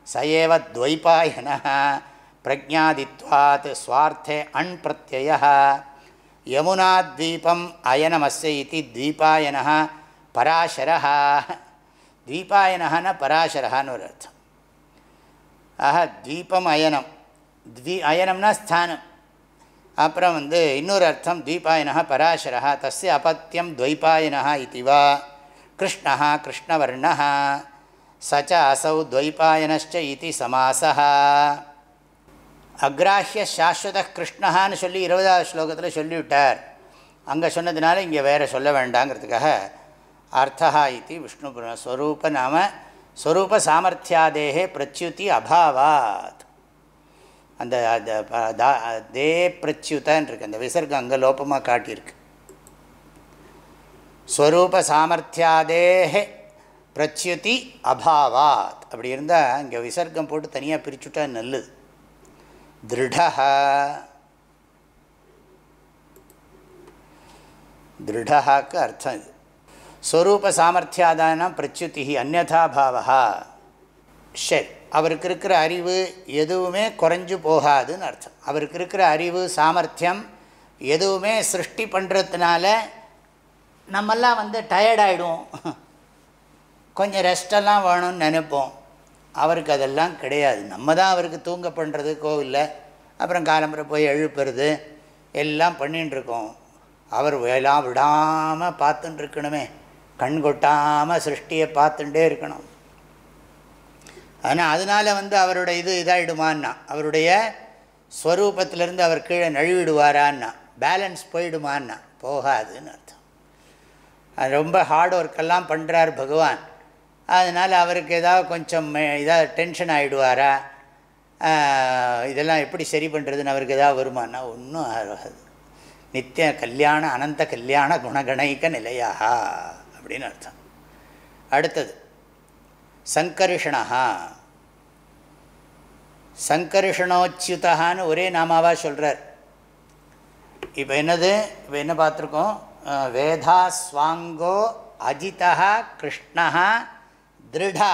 ச ஏவ துவைபாயன பிரஜாதித்வாத் ஸ்வார்த்தே அண் பிரத்யய யமுனாத்வீபம் அயனமஸ்ய இது த்வீபாயன பராசரः த்வீபாயனஹான பராசரஹான்னு ஒரு அர்த்தம் ஆஹா தீபம் அயனம் த்வி அயனம்னா ஸ்தானம். அப்புறம் வந்து இன்னொரு அர்த்தம் தீபாயனா பராசரா தஸ்ய அபத்தியம் துவைபாயனா இதுவா கிருஷ்ணா கிருஷ்ணவர்ணா சச்ச அசௌ துவைபாயனச்ச இது சமாசா அக்ராஹிய சாஸ்வத கிருஷ்ணஹான்னு சொல்லி இருபதாவது ஸ்லோகத்தில் சொல்லிவிட்டார். அங்கே சொன்னதுனால இங்கே வேறு சொல்ல வேண்டாங்கிறதுக்காக அர்த்தா இது விஷ்ணு ஸ்வரூப நாம ஸ்வரூப சாமர்த்தியாதேகே பிரத்யுதி அபாவாத். அந்த தா- தே பிரத்யுதன் இருக்கு அந்த விசர்க்கம் அங்கே லோபமாக காட்டியிருக்கு. ஸ்வரூப சாமர்த்தியாதேஹே பிரத்யுதி அபாவாத். அப்படி இருந்தால் இங்கே விசர்க்கம் போட்டு தனியாக பிரிச்சுட்டா நல்லது. திருடா திருடாக்கு அர்த்தம் இது. ஸ்வரூப சாமர்த்தியாதானா பிரத்யுதி அந்நதாபாவா சரி. அவருக்கு இருக்கிற அறிவு எதுவுமே குறைஞ்சு போகாதுன்னு அர்த்தம். அவருக்கு இருக்கிற அறிவு சாமர்த்தியம் எதுவுமே சிருஷ்டி பண்ணுறதுனால நம்மெல்லாம் வந்து டயர்டாயிடுவோம் கொஞ்சம் ரெஸ்டெல்லாம் வேணும்னு நினைப்போம். அவருக்கு அதெல்லாம் கிடையாது. நம்ம தான் அவருக்கு தூங்க பண்ணுறது கோவிலில் அப்புறம் காலம்புரை போய் எழுப்புறது எல்லாம் பண்ணிட்டுருக்கோம் அவர் எல்லாம் விடாமல் பார்த்துட்டுருக்கணுமே கண் கொட்டாமல் சிருஷ்டியை பார்த்துட்டே இருக்கணும். ஆனால் அதனால் வந்து அவருடைய இது இதாகிடுமான்னா அவருடைய ஸ்வரூபத்திலேருந்து அவர் கீழே நழுவிடுவாரான்னா பேலன்ஸ் போயிடுமான்னா போகாதுன்னு அர்த்தம். அது ரொம்ப ஹார்ட் ஒர்க்கெல்லாம் பண்ணுறார் பகவான். அதனால் அவருக்கு ஏதாவது கொஞ்சம் இதாக டென்ஷன் ஆகிடுவாரா இதெல்லாம் எப்படி சரி பண்ணுறதுன்னு அவருக்கு ஏதாவது வருமானா ஒன்றும் ஆகாது. நித்திய கல்யாண அனந்த கல்யாண குணகணைக்க நிலையாக அப்படின்னு அர்த்தம். அடுத்தது சங்கரிஷணா சங்கரிஷணோச்சியுதான்னு ஒரே நாமாவாக சொல்கிறார் இப்போ என்னது? இப்போ என்ன பார்த்துருக்கோம்? வேதா ஸ்வாங்கோ அஜிதா கிருஷ்ணா திருடா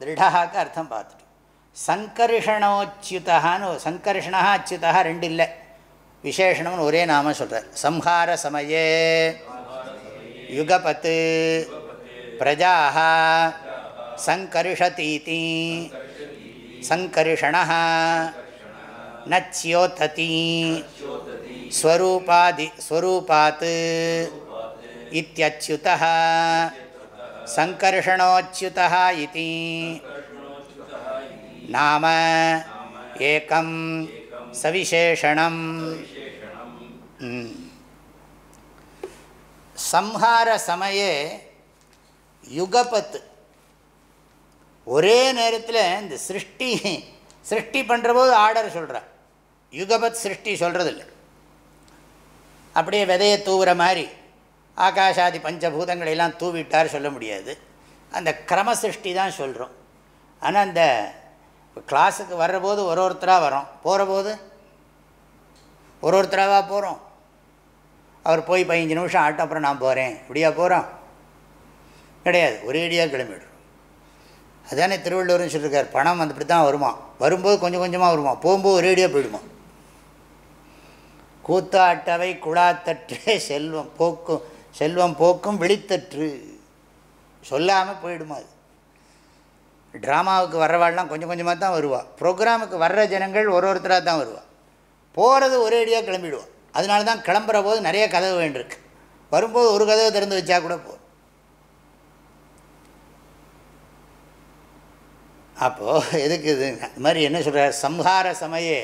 திருடாக்கு அர்த்தம் பார்த்துட்டோம். சங்கரிஷணோச்சியுதான்னு சங்கரிஷணா அச்சுதா ரெண்டு இல்லை விசேஷணம்னு ஒரே நாம சொல்கிறார் சம்ஹார சமயே. யுகபத்து. பிரஜாः சங்கரிஷதீதி சங்கரிஷணः न च्योतति स्वरूपादि स्वरूपात् इत्यच्युतः सङ्कर्षणोच्युतः इति नाम एकं सविशेषणम् संहारसमये யுகபத்து. யுகபத் ஒரே நேரத்தில் இந்த சிருஷ்டி சிருஷ்டி பண்ணுற போது ஆர்டர் சொல்கிறார் யுகபத் சிருஷ்டி சொல்கிறதில்ல அப்படியே விதையை தூவுற மாதிரி ஆகாஷாதி பஞ்சபூதங்களை எல்லாம் தூவிட்டார் சொல்ல முடியாது. அந்த கிரம சிருஷ்டி தான் சொல்கிறோம் ஆனால் அந்த கிளாஸுக்கு வர்றபோது ஒரு ஒருத்தராக வரோம். போகிற போது ஒரு ஒருத்தராக போகிறோம் அவர் போய் பதினஞ்சு நிமிஷம் ஆட்டம் அப்புறம் நான் போகிறேன் இப்படியா போகிறோம் கிடையாது. ஒரேடியாக கிளம்பிடும் அதானே திருவள்ளுவர்னு சொல்லியிருக்கார் பணம் வந்து இப்படி தான் வருமா? வரும்போது கொஞ்சம் கொஞ்சமாக வருமா? போகும்போது ஒரேடியாக போயிடுமா? கூத்தாட்டவை குழாத்தற்றே செல்வம் போக்கும் செல்வம் போக்கும் விழித்தற்று. சொல்லாமல் போயிடுமா அது? ட்ராமாவுக்கு வர்றவாள்லாம் கொஞ்சம் கொஞ்சமாக தான் வருவாள் ப்ரோக்ராமுக்கு வர்ற ஜனங்கள் ஒரு ஒருத்தராக தான் வருவாள் போகிறது ஒரேடியாக கிளம்பிடுவோம் அதனால தான் கிளம்புற போது நிறைய கதவு வேண்டியிருக்கு வரும்போது ஒரு கதவை திறந்து வச்சா கூட போதும். அப்போது எதுக்கு இது? இது மாதிரி என்ன சொல்கிற சம்ஹார சமையே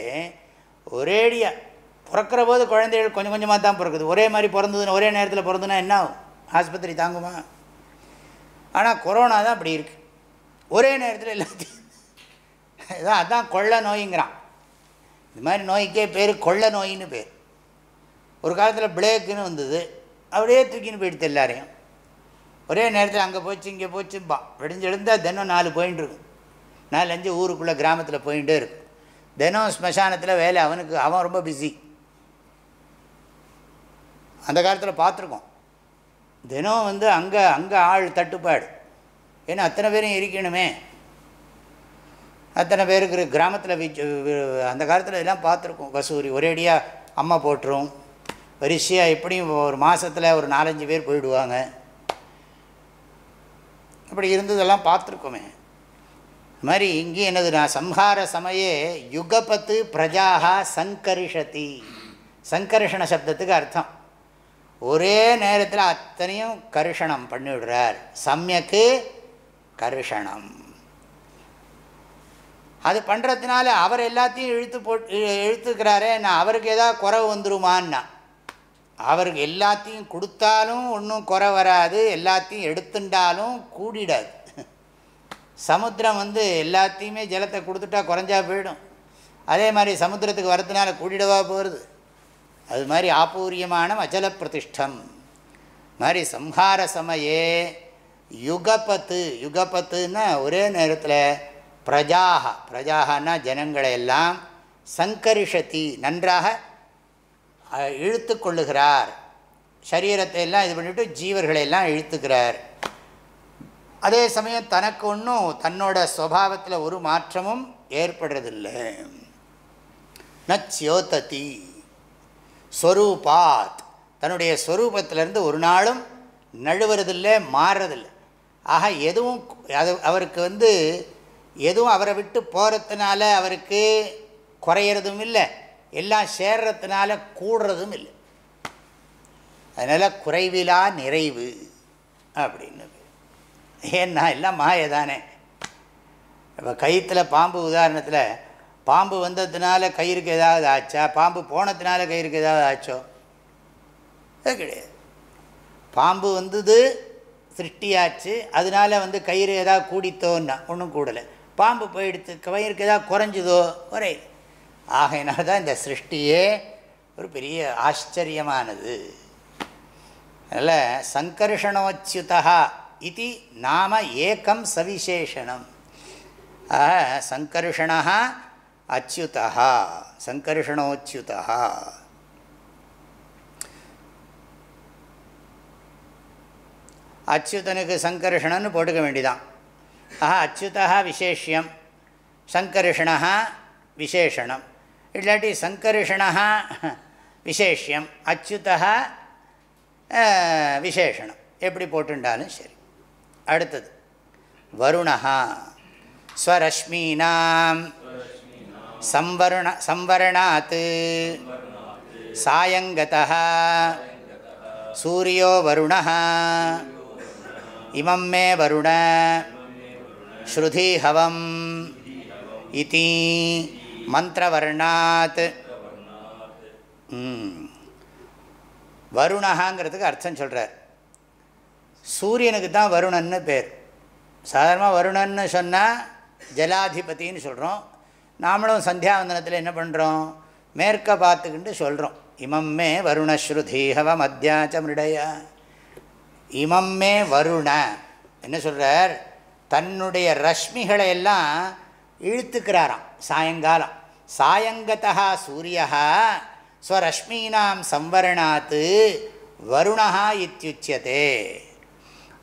ஒரேடியாக பிறக்கிற போது குழந்தைகள் கொஞ்சம் கொஞ்சமாக தான் பிறக்குது. ஒரே மாதிரி பிறந்ததுன்னு ஒரே நேரத்தில் பிறந்ததுன்னா என்ன ஆகும்? ஆஸ்பத்திரி தாங்குமா? ஆனால் கொரோனா தான் அப்படி இருக்குது ஒரே நேரத்தில் எல்லாத்தையும் இதான் அதான் கொள்ள நோய்ங்கிறான். இது மாதிரி நோய்க்கே பேர் கொள்ள நோயின்னு பேர். ஒரு காலத்தில் பிளேக்குன்னு வந்தது. அப்படியே தூக்கின்னு போயிடுது எல்லாரையும். ஒரே நேரத்தில் அங்கே போச்சு இங்கே போச்சு பா விடிஞ்சு தினம் நாலு போயின்னு இருக்கும். நாலஞ்சு ஊருக்குள்ளே கிராமத்தில் போயிட்டே இருக்கும் தினம் ஸ்மசானத்தில் வேலை அவனுக்கு அவன் ரொம்ப பிஸி அந்த காலத்தில் பார்த்துருக்கோம். தினம் வந்து அங்கே அங்கே ஆள் தட்டுப்பாடு. ஏன்னா அத்தனை பேரும் இருக்கணுமே அத்தனை பேருக்கு கிராமத்தில் அந்த காலத்தில் எல்லாம் பார்த்துருக்கோம். கசூரி ஒரேடியாக அம்மா போட்டுரும். வரிசையாக எப்படியும் ஒரு மாதத்தில் ஒரு நாலஞ்சு பேர் போயிடுவாங்க. அப்படி இருந்ததெல்லாம் பார்த்துருக்கோமே. இது மாதிரி இங்கே என்னதுன்னா சம்ஹார சமயே யுகபத்து பிரஜாகா சங்கரிஷதி. சங்கர்ஷண சப்தத்துக்கு அர்த்தம். ஒரே நேரத்தில் அத்தனையும் கருஷணம் பண்ணிவிடுறார். சமயக்கு கருஷணம். அது பண்ணுறதுனால அவர் எல்லாத்தையும் இழுத்து போட்டு இழுத்துக்கிறாரே நான் அவருக்கு ஏதாவது குறவு வந்துருமான்னா? அவருக்கு எல்லாத்தையும் கொடுத்தாலும் ஒன்றும் குறை வராது எல்லாத்தையும் எடுத்துட்டாலும் கூடிடாது. சமுத்திரம் வந்து எல்லாத்தையுமே ஜலத்தை கொடுத்துட்டா குறைஞ்சா போயிடும். அதே மாதிரி சமுத்திரத்துக்கு வரதுனால கூடிடவா போகிறது அது மாதிரி ஆப்பூரியமான அச்சல பிரதிஷ்டம். மாதிரி சம்ஹார சமயே யுகபத்து. யுகபத்துன்னா ஒரே நேரத்தில் பிரஜாக பிரஜாகனா ஜனங்களை எல்லாம் சங்கரிஷதி நன்றாக இழுத்து கொள்ளுகிறார். சரீரத்தை எல்லாம் இது பண்ணிவிட்டு ஜீவர்களை எல்லாம் இழுத்துக்கிறார். அதே சமயம் தனக்கு ஒன்றும் தன்னோட சுவாவத்தில் ஒரு மாற்றமும் ஏற்படுறதில்லை. நச்சியோததி ஸ்வரூபாத். தன்னுடைய ஸ்வரூபத்திலேருந்து ஒரு நாளும் நழுவுறதில்லை மாறுறதில்லை ஆக எதுவும் அது அவருக்கு வந்து எதுவும் அவரை விட்டு போகிறதுனால அவருக்கு குறையிறதும் இல்லை. எல்லாம் சேர்றதுனால கூடுறதும் இல்லை. அதனால் குறைவிலா நிறைவு அப்படின்னு ஏன்னா எல்லாம் மாயை தானே இப்போ கயிற்றுல பாம்பு உதாரணத்தில் பாம்பு வந்ததுனால கயிறுக்கு ஏதாவது ஆச்சா? பாம்பு போனதுனால கயிறுக்கு ஏதாவது ஆச்சோ? அது கிடையாது. பாம்பு வந்தது சிருஷ்டியாச்சு அதனால வந்து கயிறு ஏதாவது கூடித்தோன்னா ஒன்றும் கூடலை. பாம்பு போயிடுத்து கயிறுக்கு ஏதாவது குறைஞ்சுதோ? குறை. ஆகையினால தான் இந்த சிருஷ்டியே ஒரு பெரிய ஆச்சரியமானது. அதில் சங்கர்ஷணோச்சியுதா இது நாம ஏக்கம் சவிசேஷனம் ஆக சங்கர்ஷணா அச்சுதா சங்கர்ஷணோச்சியுதா அச்சுதனுக்கு சங்கர்ஷணன்னு போட்டுக்க வேண்டிதான்। ஆஹா அச்சுதா விசேஷியம் சங்கர்ஷணா விசேஷணம்। இல்லாட்டி சங்கர்ஷணா விசேஷியம் அச்சுதா விசேஷணம். எப்படி போட்டுண்டாலும் சரி. அடுத்தது. வருணா ஸ்வரஷ்மீனாம். சம்வருண சம்வரணாத் சாயங்கதா சூரியோ வருண இமம் மே வருண. ஸ்ருதிஹவம். இதி மந்திரவர்ணாத். வருணகாங்கிறதுக்கு அர்த்தம் சொல்கிறார் சூரியனுக்கு தான் வருணன்னு பேர். சாதாரணமாக வருணன்னு சொன்னால் ஜலாதிபதின்னு சொல்கிறோம் நாமளும் சந்தியாவந்தனத்தில் என்ன பண்ணுறோம் மேற்க பார்த்துக்கிட்டு சொல்கிறோம் இமம்மே வருணஸ்ருதீஹவ மத்தியாச்ச இமம் இமம்மே வருண. என்ன சொல்கிறார் தன்னுடைய ரஷ்மிகளை எல்லாம் இழுத்துக்கிறாராம் சாயங்காலம். சாயங்கதா சூரியா ஸ்வரஷ்மீனாம் சம்வரணாத்து வருணா இத்தியுச்சியதே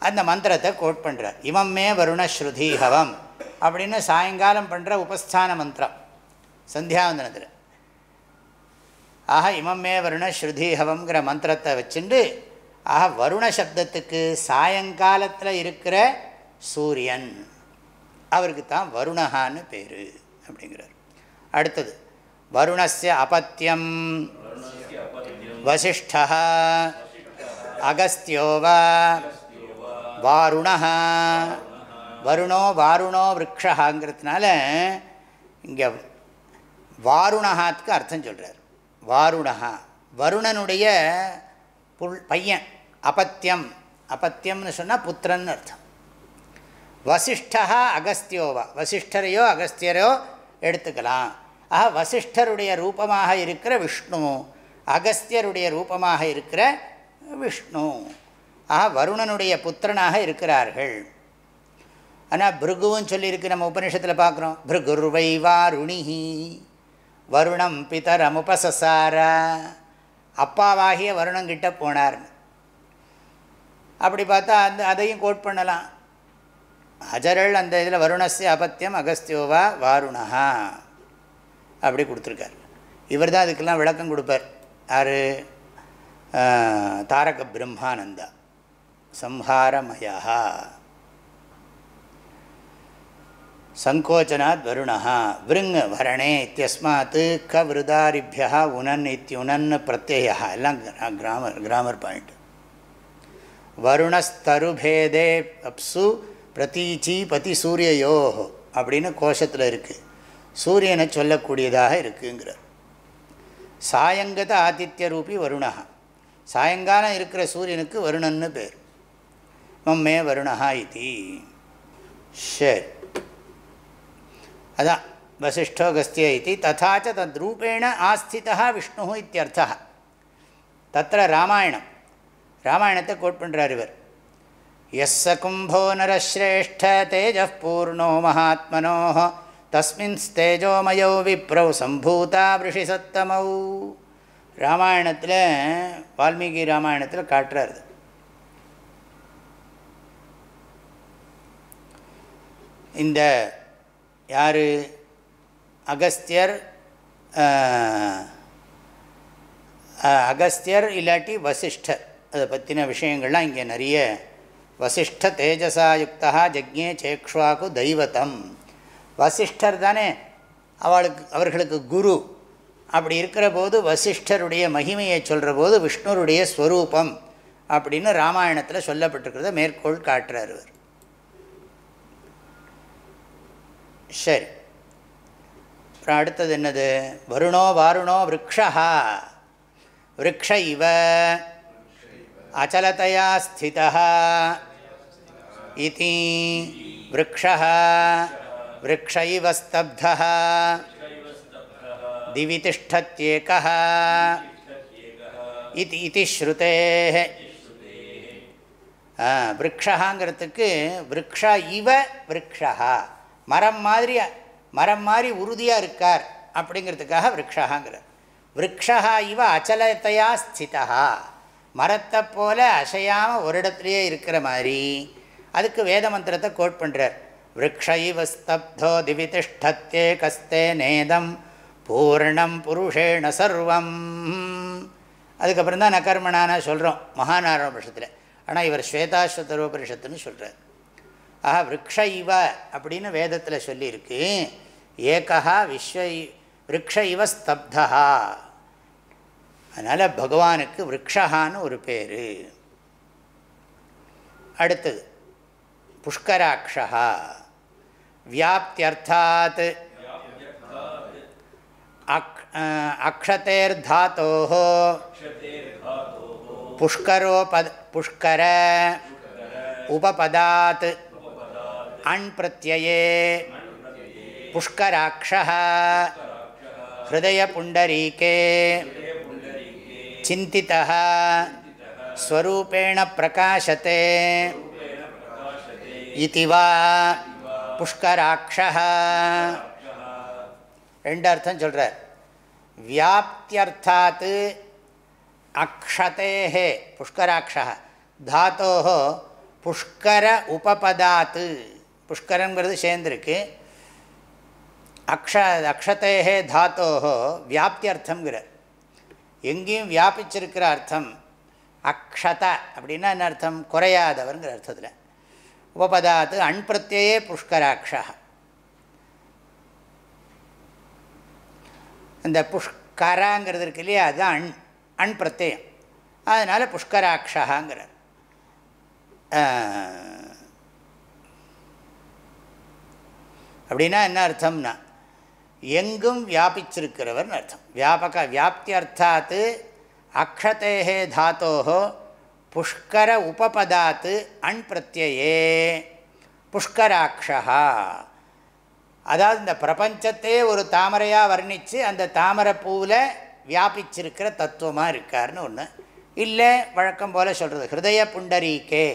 அந்த மந்திரத்தை கோட் பண்ணுறார் இமம்மே வருணஸ்ருதீஹவம் அப்படின்னு சாயங்காலம் பண்ணுற உபஸ்தான மந்திரம். சந்தியாவந்தனத்தில். ஆக இமம்மே வருண ஸ்ருதிஹவங்கிற மந்திரத்தை வச்சுண்டு ஆக வருண சப்தத்துக்கு சாயங்காலத்தில் இருக்கிற சூரியன் அவருக்கு தான் வருணகான்னு பேர் அப்படிங்கிறார். அடுத்தது வருணஸ்ய அபத்தியம் வசிஷ்டா அகஸ்தியோவா வாருண வருணோ வாருணோ விரக்ஷாங்கிறதுனால இங்கே வாருணகாத்துக்கு அர்த்தம் சொல்கிறார் வாருணகா வருணனுடைய புல் பையன் அபத்தியம் அபத்தியம்னு சொன்னால் புத்திரன் அர்த்தம். வசிஷ்டா அகஸ்தியோவா. வசிஷ்டரையோ அகஸ்தியரையோ எடுத்துக்கலாம். ஆக வசிஷ்டருடைய ரூபமாக இருக்கிற விஷ்ணு அகஸ்தியருடைய ரூபமாக இருக்கிற விஷ்ணு. ஆக வருணனுடைய புத்திரனாக இருக்கிறார்கள். ஆனால் பிருகுவும் சொல்லியிருக்கு நம்ம உபநிஷத்தில் பார்க்குறோம். பிருகுர்வை வாருணிஹி வருணம் பிதரமுபசசார அப்பாவாகிய வருணங்கிட்ட போனார்னு. அப்படி பார்த்தா அந்த அதையும் கோட் பண்ணலாம். அஜரல் அந்த இதில் வருணஸ்ய அபத்தியம் அகஸ்தியோவா வாருணஹா. அப்படி கொடுத்துருக்கார். இவர் தான் அதுக்கெல்லாம் விளக்கம் கொடுப்பார். யார்? தாரக பிரம்மானந்தா. சம்ஹாரமயா சங்கோச்சனாத் வருணா விருங்க வரணே இத்தியஸ்மாத் க விருதாரிபியா உனன் இத்தியுனன் பிரத்யா எல்லாம் கிராமர் கிராமர் பாயிண்ட். வருணஸ்தருபேதே அப்சு பிரதீச்சி பதி சூரியயோ அப்படின்னு கோஷத்தில் இருக்குது சூரியனை சொல்லக்கூடியதாக இருக்குங்கிறார் சாயங்கத ஆதித்ய ரூபி வருணா சாயங்காலம் இருக்கிற சூரியனுக்கு வருணன்னு பேர். மம்மே வருணா இது சரி அதான் வசிஷ்டோ கஸ்திய இது ததாச்ச தத்ரூபேண ஆஸ்திதா விஷ்ணு இத்தியர்த்தா தத்திர ராமாயணம் ராமாயணத்தை கோட் பண்ணுறார் இவர்। எஸ்ஸ கும்போ நரஸ்ரேஷ்ட தேஜ பூர்ணோ மகாத்மனோ தஸ்மின் தேஜோமயோ விப்ரௌ சம்பூதா ரிஷி சத்தமௌ ராமாயணத்தில் வால்மீகி ராமாயணத்தில் காட்டுறாரு. இந்த யார்? அகஸ்தியர் அகஸ்தியர் இல்லாட்டி வசிஷ்டர். அதை பற்றின விஷயங்கள்லாம் இங்கே நிறைய. வசிஷ்ட தேஜசாயுக்தா ஜக்ஞே சேக்ஷ்வாக்கு தெய்வத்தம் வசிஷ்டர் தானே அவளுக்கு அவர்களுக்கு குரு. அப்படி இருக்கிற போது வசிஷ்டருடைய மகிமையை சொல்கிற போது விஷ்ணுருடைய ஸ்வரூபம் அப்படின்னு ராமாயணத்தில் சொல்லப்பட்டிருக்கிறத மேற்கோள் காட்டுறார் அவர் சரி. அப்புறம் அடுத்தது என்னது? வருணோ வாருணோ விரக்ஷா விரக்ஷ இவ அச்சலதையா ஸ்திதா இதி விரக்ஷா விரக்ஷ இவ ஸ்தப்தா திவி திஷ்டத்யேகः இது இது ஸ்ருதே. விரக்ஷாங்கிறதுக்கு விரக்ஷா இவ விரக்ஷா மரம் மாதிரி மரம் மாதிரி உறுதியாக இருக்கார் அப்படிங்கிறதுக்காக விரக்ஷாங்கிறார். விரக்ஷா இவ அச்சலத்தையா ஸ்திதா. மரத்தை போல அசையாமல் ஒரு இடத்துலையே இருக்கிற மாதிரி அதுக்கு வேத மந்திரத்தை கோட் பண்ணுறார் விரக்ஷ இவ ஸ்தப்தோ திவி திஷ்டத்தே கஸ்தே நேதம் பூர்ணம் புருஷேண சர்வம். அதுக்கப்புறம் தான் நகர்மனான சொல்கிறோம் மகாநாராயணபுருஷத்தில். ஆனால் இவர் ஸ்வேதாஸ்வதரோபரிஷத்துன்னு சொல்கிறார் ஆஹா விரக்ஷ இவ அப்படின்னு வேதத்தில் சொல்லியிருக்கு. ஏகா விஸ்வ விரக்ஷ இவ ஸ்தப்தா அதனால் பகவானுக்கு விரக்ஷகான்னு ஒரு பேர். அடுத்தது புஷ்கராட்சா வியாப்தியர்த்தாத். அக் அக்ஷதேர்தாத்தோ புஷ்கரோப புஷ்கர உபபதாத். அண் பிரத்யே புஷ்கராட்ச ஹிருதயபுண்டரீகே சிந்திதः ஸ்வரூபேண பிரகாசத்தே இதி வா புஷ்கராட்சः ரெண்டு அர்த்தம் சொல்கிறார் வியாப்தியர்த்தாத் அக்ஷதேஹே புஷ்கராட்சா தாத்தோ புஷ்கர உபபதாத்து புஷ்கரங்கிறது சேர்ந்துருக்கு. அக்ஷ அக்ஷதேஹே தாத்தோஹோ வியாப்தி அர்த்தங்கிற எங்கேயும் வியாபிச்சிருக்கிற அர்த்தம் அக்ஷத அப்படின்னா என்ன அர்த்தம்? குறையாதவர்ங்கிற அர்த்தத்தில். உபபதாத்து அண்பிரத்யே புஷ்கராட்சா இந்த புஷ்கராங்கிறது இருக்கு இல்லையா அதுதான் அண் அண் பிரத்யம் அதனால் புஷ்கராட்சகாங்கிறார் அப்படின்னா என்ன அர்த்தம்னா எங்கும் வியாபிச்சிருக்கிறவர்னு அர்த்தம். வியாபக வியாப்தி அர்த்தாத்து அக்ஷதேகே தாத்தோ புஷ்கர உபபதாத்து அண் பிரத்யே புஷ்கராட்சா அதாவது இந்த பிரபஞ்சத்தையே ஒரு தாமரையாக வர்ணித்து அந்த தாமரை பூவில் வியாபிச்சிருக்கிற தத்துவமாக இருக்கார்னு ஒன்று இல்லை வழக்கம் போல் சொல்கிறது ஹிருதய புண்டரீக்கே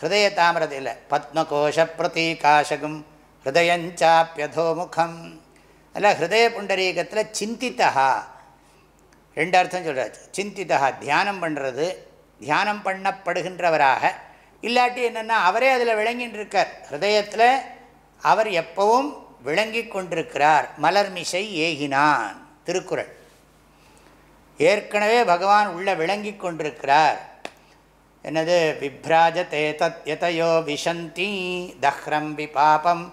ஹிருதய தாமரத்தில் பத்மகோஷ பிரதீகாசகம். ஹிருதயஞ்சாப்பியதோமுகம் அதில் ஹிருதய புண்டரீகத்தில் சிந்தித்தா ரெண்டு அர்த்தம் சொல்கிறாச்சு சிந்தித்தா தியானம் பண்ணுறது தியானம் பண்ணப்படுகின்றவராக. இல்லாட்டி என்னென்னா அவரே அதில் விளங்கின்னு இருக்கார் ஹிருதயத்தில் அவர் எப்பவும் விளங்கி கொண்டிருக்கிறார். மலர்மிசை ஏகினான் திருக்குறள். ஏற்கனவே பகவான் உள்ளே விளங்கி கொண்டிருக்கிறார். என்னது? விப்ராஜ தே தத் எதையோ விஷந்தி தஹ்ரம் விபாபம்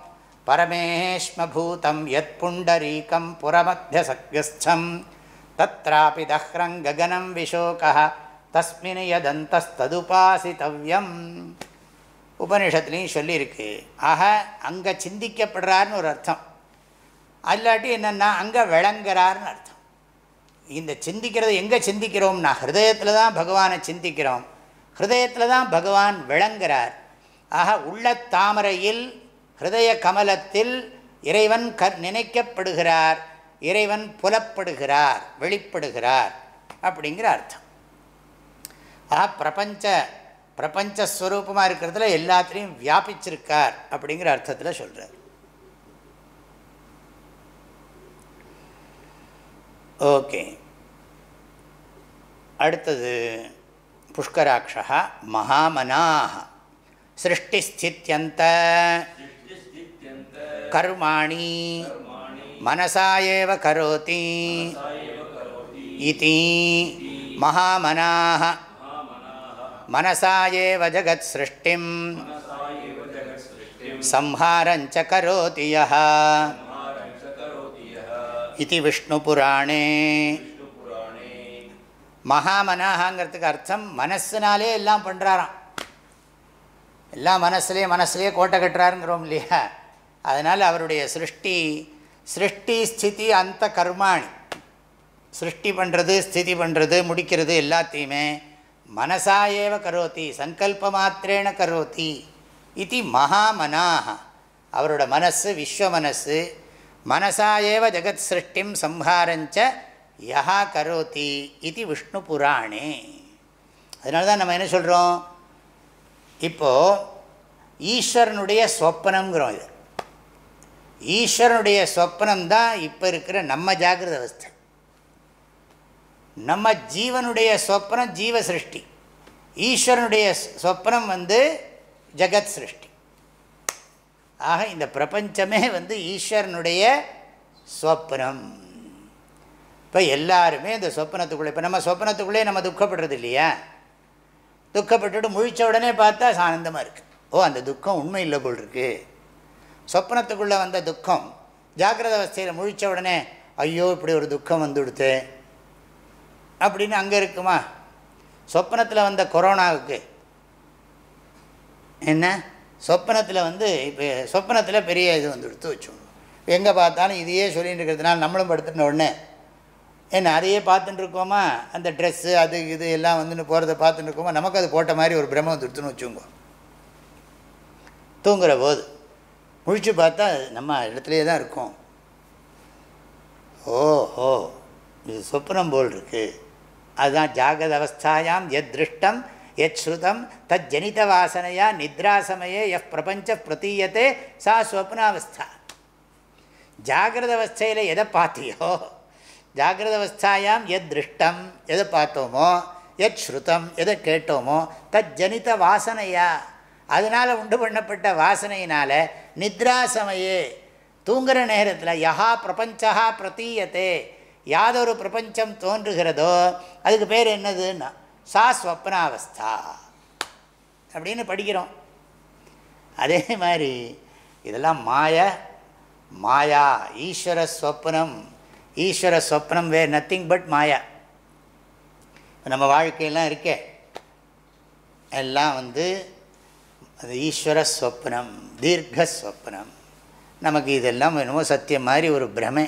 பரமேஷ்மபூதம் யத் புண்டரீகம் புறமத்தியசக்யஸ்தம் தத்ராபி தஹ்ரங் ககனம் விஷோக தஸ்மின் யதந்தஸ்ததுபாசித்தவ்யம் உபனிஷத்துலேயும் சொல்லியிருக்கு. ஆக அங்கே சிந்திக்கப்படுறாருன்னு ஒரு அர்த்தம். அல்லாட்டி என்னென்னா அங்கே விளங்குறார்னு அர்த்தம். இந்த சிந்திக்கிறது எங்கே சிந்திக்கிறோம்னா ஹிருதயத்தில் தான் பகவானை சிந்திக்கிறோம். ஹிருதயத்தில் தான் பகவான் விளங்குறார். ஆக உள்ள தாமரையில் ஹிருதய கமலத்தில் இறைவன் க நினைக்கப்படுகிறார். இறைவன் புலப்படுகிறார் வெளிப்படுகிறார் அப்படிங்கிற அர்த்தம். ஆ பிரபஞ்ச பிரபஞ்சஸ்வரூபமாக இருக்கிறதுல எல்லாத்திலையும் வியாபிச்சிருக்கார் அப்படிங்கிற அர்த்தத்தில் சொல்கிறார் ஓகே. அடுத்தது புஷ்கராட்சா மகாமனாக சிருஷ்டிஸ்தித்யந்த. கர்மாணி மனசா ஏவ கரோதி இதி மகாமனாக மனசா ஏவ ஜகத் சிருஷ்டிம் संहारञ्च करोति यः इति விஷ்ணுபுராணே மகாமனாகங்கிறதுக்கு அர்த்தம் மனசுனாலே எல்லாம் பண்ணுறாராம் எல்லாம் மனசுலேயே மனசுலேயே கோட்டை கட்டுறாருங்கிறோம் இல்லையா அதனால் அவருடைய சிருஷ்டி சிருஷ்டி ஸ்திதி அந்த கர்மாணி. சிருஷ்டி பண்ணுறது ஸ்திதி பண்ணுறது முடிக்கிறது எல்லாத்தையுமே மனசா ஏவ கரோத்தி சங்கல்ப மாத்திரேன கரோத்தி இது மகாமனாக அவரோட மனசு விஸ்வ மனசு மனசா ஏவ ஜெகத் சிருஷ்டிம் சம்ஹாரஞ்ச யஹா கரோத்தி இது விஷ்ணு புராணே. அதனால தான் நம்ம என்ன சொல்கிறோம் இப்போது ஈஸ்வரனுடைய சொப்பனங்கிறோம் இது. ஈஸ்வரனுடைய சொப்பனம் தான் இப்போ இருக்கிற நம்ம ஜாகிரத அவஸ்தை. நம்ம ஜீவனுடைய சொப்பனம் ஜீவ சிருஷ்டி. ஈஸ்வரனுடைய சொப்பனம் வந்து ஜெகத் சிருஷ்டி. ஆக இந்த பிரபஞ்சமே வந்து ஈஸ்வரனுடைய சொப்னம் இப்போ எல்லாருமே இந்த சொப்பனத்துக்குள்ளே இப்போ நம்ம சொப்னத்துக்குள்ளே நம்ம துக்கப்படுறது இல்லையா? துக்கப்பட்டுட்டு முழித்த உடனே பார்த்தா ஆனந்தமாக இருக்குது ஓ அந்த துக்கம் உண்மை இல்லை போல் இருக்குது சொப்பனத்துக்குள்ளே வந்த துக்கம். ஜாக்கிரத அவஸ்தையில் முழித்த உடனே ஐயோ இப்படி ஒரு துக்கம் வந்துடுத்து அப்படின்னு அங்கே இருக்குமா? சொப்பனத்தில் வந்த கொரோனாவுக்கு. என்ன? சொப்பனத்தில் வந்து இப்போ சொப்பனத்தில் பெரிய இது வந்து எடுத்து வச்சுக்கணும். எங்கே பார்த்தாலும் இதையே சொல்லிகிட்டு இருக்கிறதுனால நம்மளும் படுத்துன உடனே என்ன அதையே பார்த்துட்டு இருக்கோமா? அந்த ட்ரெஸ்ஸு அது இது எல்லாம் வந்துன்னு போகிறத பார்த்துட்டு இருக்கோமா? நமக்கு அது போட்ட மாதிரி ஒரு பிரம்ம வந்து எடுத்துன்னு வச்சுக்கோங்க. தூங்குகிற போது முழிச்சு பார்த்தா நம்ம இடத்துலையே தான் இருக்கும். ஓஹோ இது சொப்னம் போல் இருக்குது அதுதான் ஜாகத அவஸ்தாயாம் எத் திருஷ்டம் எத் ஸ்ருதம் தத் ஜனித வாசனையா நித்ரா சமயே எஃப் பிரபஞ்ச பிரதீயத்தே சா ஸ்வப்னாவஸ்தா ஜாகிரத அவஸ்தையில் எதை பார்த்தியோ ஜாகிரத அவஸ்தாயாம் எத் திருஷ்டம் எதை பார்த்தோமோ எத் ஸ்ருதம் எதை கேட்டோமோ தத் ஜனித வாசனையா அதனால் உண்டு பண்ணப்பட்ட வாசனையினால் நித்ரா சமயே தூங்குற நேரத்தில் யஹா பிரபஞ்சா பிரதீயத்தே யாதொரு பிரபஞ்சம் தோன்றுகிறதோ அதுக்கு பேர் என்னதுன்னா சா ஸ்வப்னாவஸ்தா. அப்படின்னு படிக்கிறோம். அதே மாதிரி இதெல்லாம் மாய மாயா ஈஸ்வர ஸ்வப்னம். ஈஸ்வர ஸ்வப்னம் வேர் நத்திங் பட் மாயா. நம்ம வாழ்க்கையெல்லாம் இருக்கே. எல்லாம் வந்து அது ஈஸ்வர ஸ்வப்னம் தீர்க்க நமக்கு இதெல்லாம் என்னமோ சத்தியம் மாதிரி ஒரு பிரமை.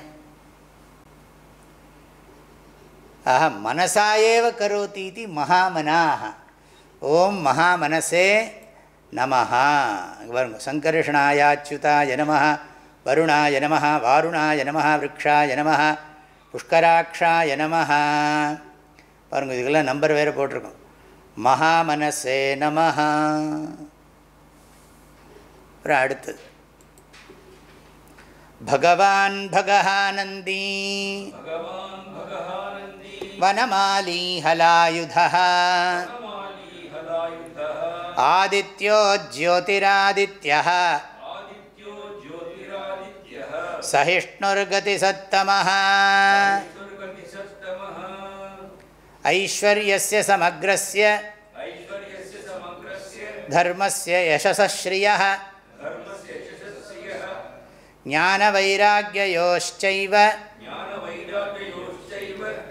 ஆஹா மனசாயேவ கரோதி இது மகாமனாக ஓம் மகாமனசே நமஹா. பாருங்க சங்கர்ஷணாயாச்சுதாய நம வருணாய நம வாருணாய நம விரக்ஷாய நம புஷ்கராட்சாய நம பாருங்க இதுக்கெல்லாம் நம்பர் வேறு போட்டிருக்கோம். மகாமனசே நமஹா. அப்புறம் அடுத்து भगवान् भगहानन्दी। वनमालीहलायुधः। आदित्यो ज्योतिरादित्यः। सहिष्णुर्गतिसत्तमः। ऐश्वर्यस्य समग्रस्य। धर्मस्य यशसश्रियः। ज्ञानवैराग्ययोश्चैव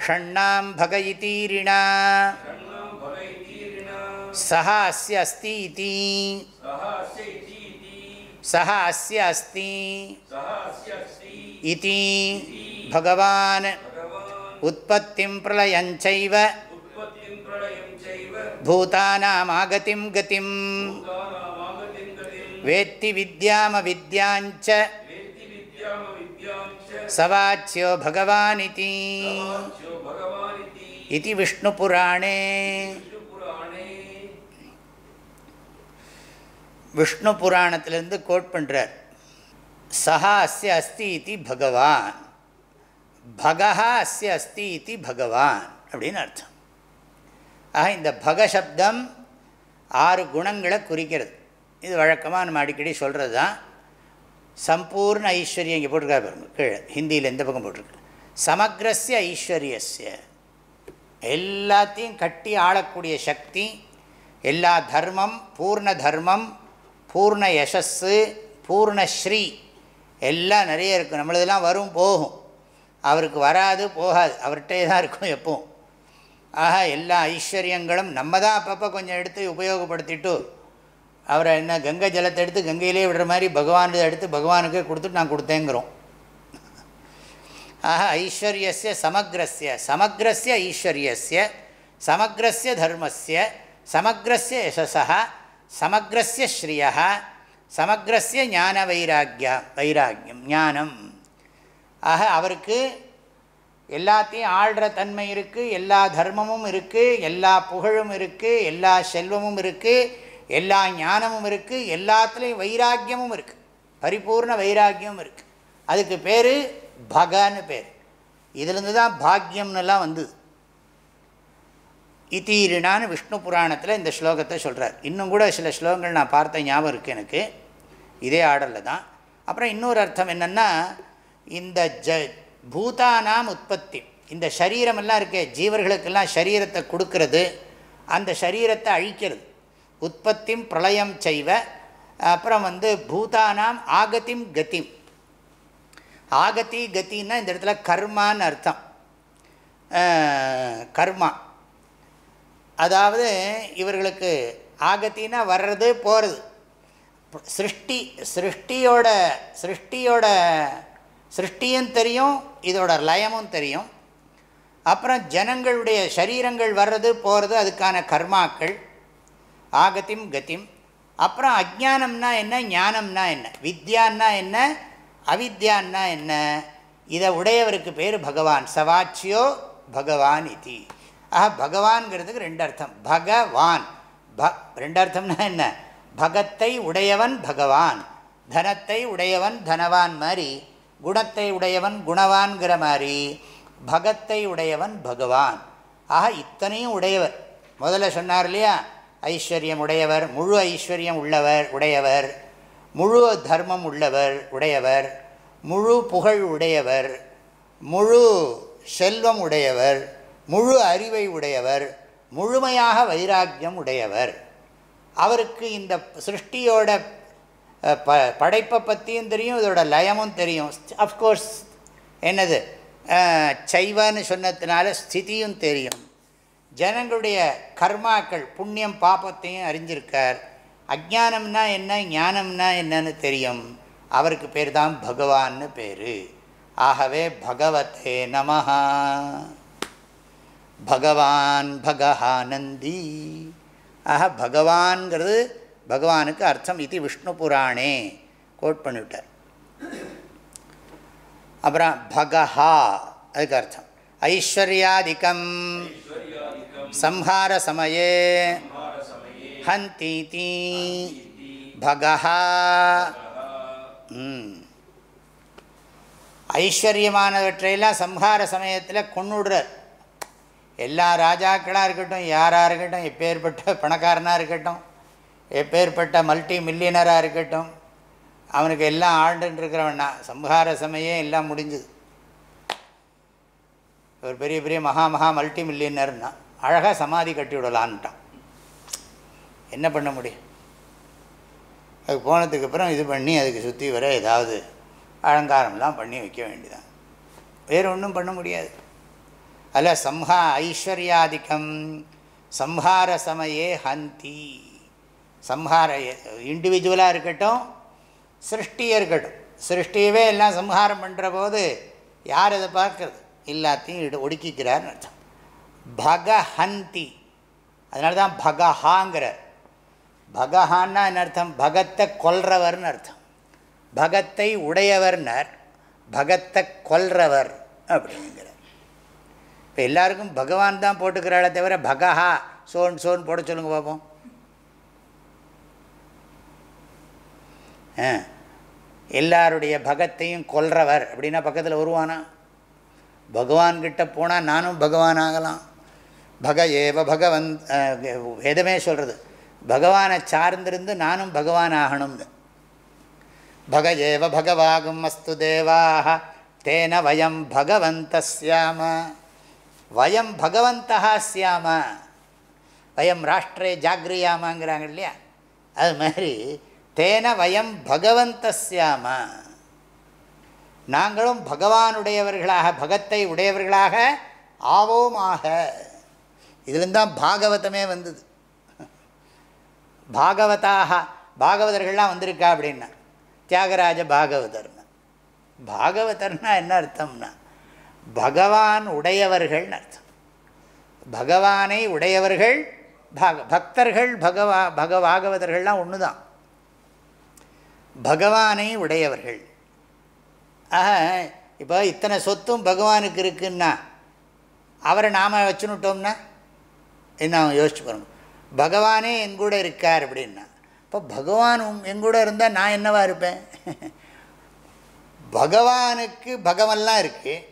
षण्णां भगयितीरिणा षण्णां भवैतीर्णा सः अस्य अस्ति इति सः अस्य इति इति सः अस्य अस्ति सः अस्य अस्ति इति भगवान् भगवान् उत्पत्तिं प्रलयञ्चैव उत्पत्तिं प्रलयं चैव भूतानामागतिं गतिं भूतानामागतिं गतिं वेत्ति विद्यामविद्याञ्च சவாச்சியோ பகவானிதி இது விஷ்ணு புராணே விஷ்ணு புராணத்திலேருந்து கோட் பண்ணுறார் சஹா அஸ்ய அஸ்தி இது பகவான். பகா அஸ்ய அஸ்தி இது பகவான் அப்படின்னு அர்த்தம். ஆக இந்த பகசப்தம் ஆறு குணங்களை குறிக்கிறது. இது வழக்கமாக நம்ம அடிக்கடி சொல்கிறது தான் சம்பூர்ண ஐஸ்வர்யம் இங்கே போட்டிருக்காரு பாருங்க கீழே. ஹிந்தியில் எந்த பக்கம் போட்டிருக்கு? சமக்ரஸ்ய ஐஸ்வர்யஸ்ய. எல்லாத்தையும் கட்டி ஆளக்கூடிய சக்தி எல்லா தர்மம் பூர்ண தர்மம் பூர்ண யசஸ்ஸு பூர்ணஸ்ரீ எல்லாம் நிறைய இருக்கும் நம்மளதெல்லாம் வரும் போகும். அவருக்கு வராது போகாது. அவர்கிட்டே தான் இருக்கும் எப்பவும். ஆக எல்லா ஐஸ்வர்யங்களும் நம்ம தான் அப்பப்போ கொஞ்சம் எடுத்து உபயோகப்படுத்திட்டு அவரை என்ன கங்கை ஜலத்தை எடுத்து கங்கையிலே விடுற மாதிரி பகவான் எடுத்து பகவானுக்கே கொடுத்துட்டு நான் கொடுத்தேங்கிறோம். ஆஹா ஐஸ்வர்யஸ்ய சமக்ரஸ்ய சமக்ரஸ்ய ஐஸ்வர்யஸ்ய சமக்ரஸ்ய தர்மஸ்ய சமக்ரஸ்ய யசசா சமக்ரஸ்ய ஸ்ரீயா சமக்ரஸ்ய ஞான வைராக்கியா வைராக்கியம் ஞானம். ஆக அவருக்கு எல்லாத்தையும் ஆள்ற தன்மை இருக்குது எல்லா தர்மமும் இருக்குது எல்லா புகழும் இருக்குது எல்லா செல்வமும் இருக்குது எல்லா ஞானமும் இருக்குது எல்லாத்துலேயும் வைராக்கியமும் இருக்குது பரிபூர்ண வைராக்கியமும் இருக்குது அதுக்கு பேர் பகன்னு பேர். இதுலேருந்து தான் பாக்யம்னுலாம் வந்தது. இத்தீரினான்னு விஷ்ணு புராணத்தில் இந்த ஸ்லோகத்தை சொல்கிறார் இன்னும் கூட சில ஸ்லோகங்கள் நான் பார்த்த ஞாபகம் இருக்குது எனக்கு. இதே ஆர்டரில் தான். அப்புறம் இன்னொரு அர்த்தம் என்னென்னா இந்த ஜ பூதானாம் உற்பத்தி. இந்த சரீரமெல்லாம் இருக்கே ஜீவர்களுக்கெல்லாம் சரீரத்தை கொடுக்கறது அந்த சரீரத்தை அழிக்கிறது. உற்பத்தியும் பிரளயம் செய்வ அப்புறம் வந்து பூதானாம் ஆகத்திம் கத்திம். ஆகதி கத்தின்னா இந்த இடத்துல கர்மான்னு அர்த்தம். கர்மா. அதாவது இவர்களுக்கு ஆகத்தின்னா வர்றது போகிறது சிருஷ்டி சிருஷ்டியோட சிருஷ்டியோட சிருஷ்டியும் தெரியும் இதோட லயமும் தெரியும். அப்புறம் ஜனங்களுடைய சரீரங்கள் வர்றது போகிறது அதுக்கான கர்மாக்கள். ஆகத்திம் கத்திம். அப்புறம் அஜானம்னா என்ன ஞானம்னா என்ன? வித்யான்னா என்ன அவித்யான்னா என்ன? இதை உடையவருக்கு பேர் பகவான். சவாச்சியோ பகவான் இது. ஆஹா பகவான்கிறதுக்கு ரெண்டு அர்த்தம். பகவான். ப ரெண்டு அர்த்தம்னா என்ன? பகத்தை உடையவன் பகவான். தனத்தை உடையவன் தனவான் மாதிரி. குணத்தை உடையவன் குணவான்கிற மாதிரி. பகத்தை உடையவன் பகவான். ஆக இத்தனையும் உடையவர். முதல்ல சொன்னார் இல்லையா? ஐஸ்வர்யம் உடையவர் முழு ஐஸ்வர்யம் உள்ளவர் உடையவர். முழு தர்மம் உள்ளவர் உடையவர். முழு புகழ் உடையவர். முழு செல்வம் உடையவர். முழு அறிவை உடையவர். முழுமையாக வைராக்கியம் உடையவர். அவருக்கு இந்த சிருஷ்டியோட ப படைப்பை பற்றியும் தெரியும் இதோட லயமும் தெரியும். அஃப்கோர்ஸ் என்னது? சைவான்னு சொன்னதுனால ஸ்திதியும் தெரியும். ஜனங்களுடைய கர்மாக்கள் புண்ணியம் பாப்பத்தையும் அறிஞ்சிருக்கார். அஜானம்னா என்ன ஞானம்னா என்னன்னு தெரியும். அவருக்கு பேர் தான் பகவான்னு பேர். ஆகவே பகவத்தே நமஹா. பகவான் பகஹானந்தி ஆக பகவான்கிறது பகவானுக்கு அர்த்தம் இது விஷ்ணு புராணே. கோட் பண்ணிவிட்டார். அப்புறம் பகஹா அதுக்கு அர்த்தம். ஐஸ்வர்யாதிக்கம். சம்ஹார சமயே தீ பகஹா ஐஸ்வர்யமானவற்றையெல்லாம் சம்ஹார சமயத்தில் கொண்டுடுறார் எல்லா ராஜாக்களாக இருக்கட்டும் யாராக இருக்கட்டும் எப்பேற்பட்ட பணக்காரனாக இருக்கட்டும் எப்பேற்பட்ட மல்டி மில்லியனராக இருக்கட்டும் அவனுக்கு எல்லாம் ஆண்டுன்னு இருக்கிறவனா சம்ஹார சமயம் எல்லாம் முடிஞ்சுது. ஒரு பெரிய பெரிய மகா மகா மல்டி மில்லியனர்னா அழகாக சமாதி கட்டி விடலான்ட்டான். என்ன பண்ண முடியும்? அது போனதுக்கு அப்புறம் இது பண்ணி அதுக்கு சுற்றி வர ஏதாவது அலங்காரம்லாம் பண்ணி வைக்க வேண்டியதான் வேறு ஒன்றும் பண்ண முடியாது. அதில் சம்ஹா ஐஸ்வர்யாதிக்கம் சம்ஹார சமயே ஹந்தி. சம்ஹார இண்டிவிஜுவலாக இருக்கட்டும் சிருஷ்டியாக இருக்கட்டும். சிருஷ்டியவே எல்லாம் சம்ஹாரம் பண்ணுற போது யார் அதை பார்க்கறது? எல்லாத்தையும் ஒடுக்கிக்கிறார்னு அர்த்தம். பகஹந்தி. அதனால தான் பகஹாங்கிறார் பகஹான்னா என்ன அர்த்தம்? பகத்தை கொல்றவர்னு அர்த்தம். பகத்தை உடையவர்னர் பகத்தை கொல்றவர் அப்படிங்கிறார் இப்போ எல்லாருக்கும் பகவான் தான் போட்டுக்கிறாளே தவிர பகஹா சோன் சோன் போட சொல்லுங்க பார்ப்போம் ஆ. எல்லாருடைய பகத்தையும் கொல்றவர் அப்படின்னா பக்கத்தில் வருவானா? பகவான்கிட்ட போனால் நானும் பகவான் ஆகலாம் பக ஏவ பகவன் வேதமே சொல்கிறது பகவானை சார்ந்திருந்து நானும் பகவான் ஆகணும்னு பக ஏவ பகவாகும் அஸ்து தேவாக தேன வயம் பகவந்த சியாம வயம் பகவந்தா சியாம வயம் ராஷ்டிரே ஜாகிரியாமாங்கிறாங்க இல்லையா? அது மாதிரி தேன வயம் பகவந்த சியாம நாங்களும் பகவானுடையவர்களாக பகத்தை உடையவர்களாக ஆவோமாக. இதுலேருந்தான் பாகவதமே வந்தது. பாகவதாக பாகவதர்கள்லாம் வந்திருக்கா அப்படின்னா தியாகராஜ பாகவதர்னு. பாகவதர்னா என்ன அர்த்தம்னா பகவான் உடையவர்கள்னு அர்த்தம். பகவானை உடையவர்கள் பாக பக்தர்கள் பகவா பக பாகவதர்கள்லாம் ஒன்று தான் பகவானை உடையவர்கள். ஆக இப்போ இத்தனை சொத்தும் பகவானுக்கு இருக்குன்னா அவரை நாம் வச்சுனுட்டோம்னா என்ன யோசிச்சு பாருங்க. பகவானே என் கூட இருக்கார் அப்படின்னா இப்போ பகவான் எங்கூட இருந்தால் நான் என்னவா இருப்பேன்? பகவானுக்கு பகவன்லாம் இருக்குது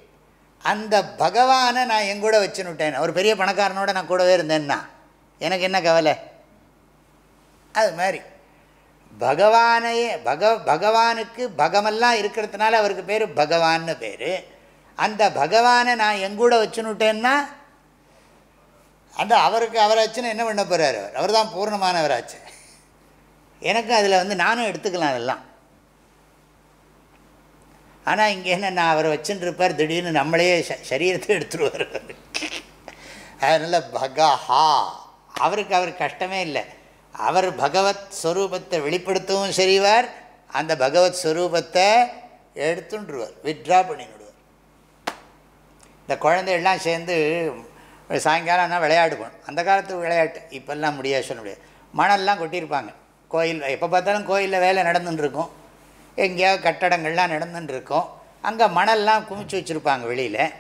அந்த பகவானை நான் என் கூட வச்சுனுட்டேன் ஒரு பெரிய பணக்காரனோட நான் கூடவே இருந்தேன்னா எனக்கு என்ன கவலை? அது மாதிரி. பகவானையே பக பகவானுக்கு பகமெல்லாம் இருக்கிறதுனால அவருக்கு பேர் பகவான்னு பேர். அந்த பகவானை நான் எங்கூட வச்சுனுட்டேன்னா அந்த அவருக்கு அவரை என்ன பண்ண போகிறார் அவர் அவர் தான் பூர்ணமானவராச்சு. எனக்கும் அதில் வந்து நானும் எடுத்துக்கலாம் அதெல்லாம். ஆனால் இங்கே என்ன நான் அவரை வச்சுன்னு இருப்பார் திடீர்னு நம்மளே சரீரத்தை எடுத்துருவார் அதனால் பகஹா. அவருக்கு அவர் கஷ்டமே இல்லை. அவர் பகவத் ஸ்வரூபத்தை வெளிப்படுத்தவும் செய்வார் அந்த பகவத் ஸ்வரூபத்தை எடுத்துட்டுருவார் வித்ட்ரா பண்ணிவிடுவார் இந்த குழந்தையெல்லாம் சேர்ந்து சாயங்காலம் ஆனால் போகணும் அந்த காலத்து விளையாட்டு இப்போல்லாம் முடியாது சொல்ல முடியாது. மணல்லாம் கொட்டியிருப்பாங்க. கோயில் எப்போ பார்த்தாலும் கோயிலில் வேலை நடந்துட்டுருக்கும் எங்கேயாவது கட்டடங்கள்லாம் நடந்துட்டுருக்கும் அங்கே மணல்லாம் குமிச்சு வச்சுருப்பாங்க வெளியில்.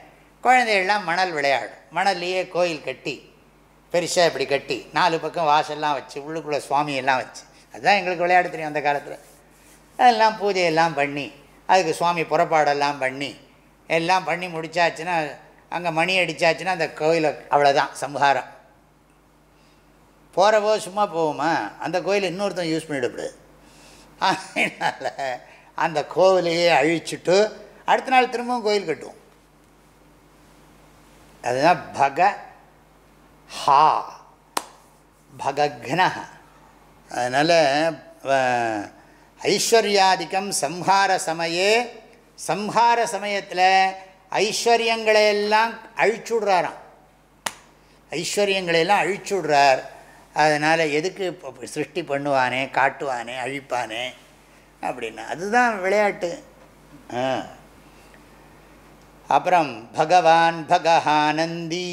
குழந்தைகள்லாம் மணல் விளையாடும். மணல்லையே கோயில் கட்டி பெருசாக இப்படி கட்டி நாலு பக்கம் வாசல்லாம் வச்சு உள்ளுக்குள்ளே சுவாமியெல்லாம் வச்சு. அதுதான் எங்களுக்கு விளையாட தெரியும் அந்த காலத்தில். அதெல்லாம் பூஜையெல்லாம் பண்ணி அதுக்கு சுவாமி புறப்பாடெல்லாம் பண்ணி எல்லாம் பண்ணி முடித்தாச்சுன்னா அங்கே மணி அடித்தாச்சுன்னா அந்த கோயிலை அவ்வளோதான் சம்ஹாரம். போகிறவோ சும்மா போவோமா? அந்த கோயிலை இன்னொருத்தன் யூஸ் பண்ணிவிடக்கூடாது. அதனால் அந்த கோவிலையே அழிச்சுட்டு அடுத்த நாள் திரும்பவும் கோயில் கட்டுவோம். அதுதான் பக ஹா பகக்ன அதனால் ஐஸ்வர்யாதிக்கம் சம்ஹார சமயே சம்ஹார சமயத்தில் ஐஸ்வர்யங்களையெல்லாம் அழிச்சுடுறாராம். ஐஸ்வர்யங்களையெல்லாம் அழிச்சுடுறார். அதனால் எதுக்கு சிருஷ்டி பண்ணுவானே காட்டுவானே அழிப்பானே அப்படின்னா அதுதான் விளையாட்டு. அப்புறம் பகவான் பகஹானந்தி.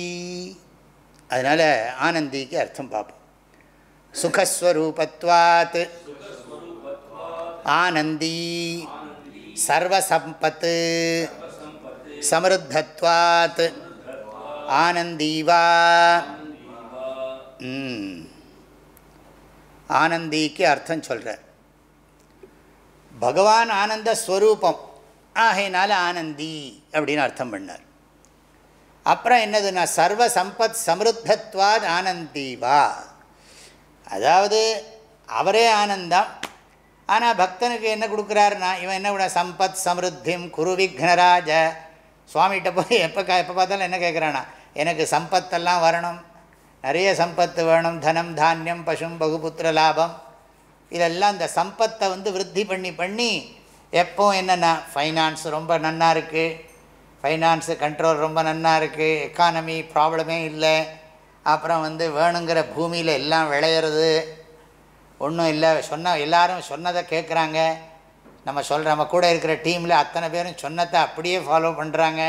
அதனால் ஆனந்திக்கு அர்த்தம் பார்ப்போம். சுகஸ்வரூபத்வாத். ஆனந்தி. சர்வசம்பத் சமருத்தத்வாத். ஆனந்தீவா. ஆனந்திக்கு அர்த்தம் சொல்கிறார் பகவான் ஆனந்த ஸ்வரூபம். ஆகையினால ஆனந்தி அப்படின்னு அர்த்தம் பண்ணார். அப்புறம் என்னதுன்னா சர்வ சம்பத் சமிருத்தத்வாத் ஆனந்தீவா. அதாவது அவரே ஆனந்தம். ஆனால் பக்தனுக்கு என்ன கொடுக்குறாருன்னா இவன் என்ன விட சம்பத் சமிருத்திம் குரு விக்னராஜ சுவாமிகிட்ட போய் எப்போ கா எப்போ பார்த்தாலும் என்ன கேட்குறானா எனக்கு சம்பத்தெல்லாம் வரணும். நிறைய சம்பத்து வேணும். தனம் தானியம் பசும் பகுபுத்திர லாபம். இதெல்லாம் இந்த சம்பத்தை வந்து விருத்தி பண்ணி பண்ணி எப்போ என்னென்னா ஃபைனான்ஸ் ரொம்ப நன்னா இருக்குது ஃபைனான்ஸு கண்ட்ரோல் ரொம்ப நன்னா இருக்குது எக்கானமி ப்ராப்ளமே இல்லை. அப்புறம் வந்து வேணுங்கிற பூமியில் எல்லாம் விளையிறது. ஒன்றும் இல்லை. சொன்ன எல்லாரும் சொன்னதை கேட்குறாங்க நம்ம சொல்கிற நம்ம கூட இருக்கிற டீமில் அத்தனை பேரும் சொன்னதை அப்படியே ஃபாலோ பண்ணுறாங்க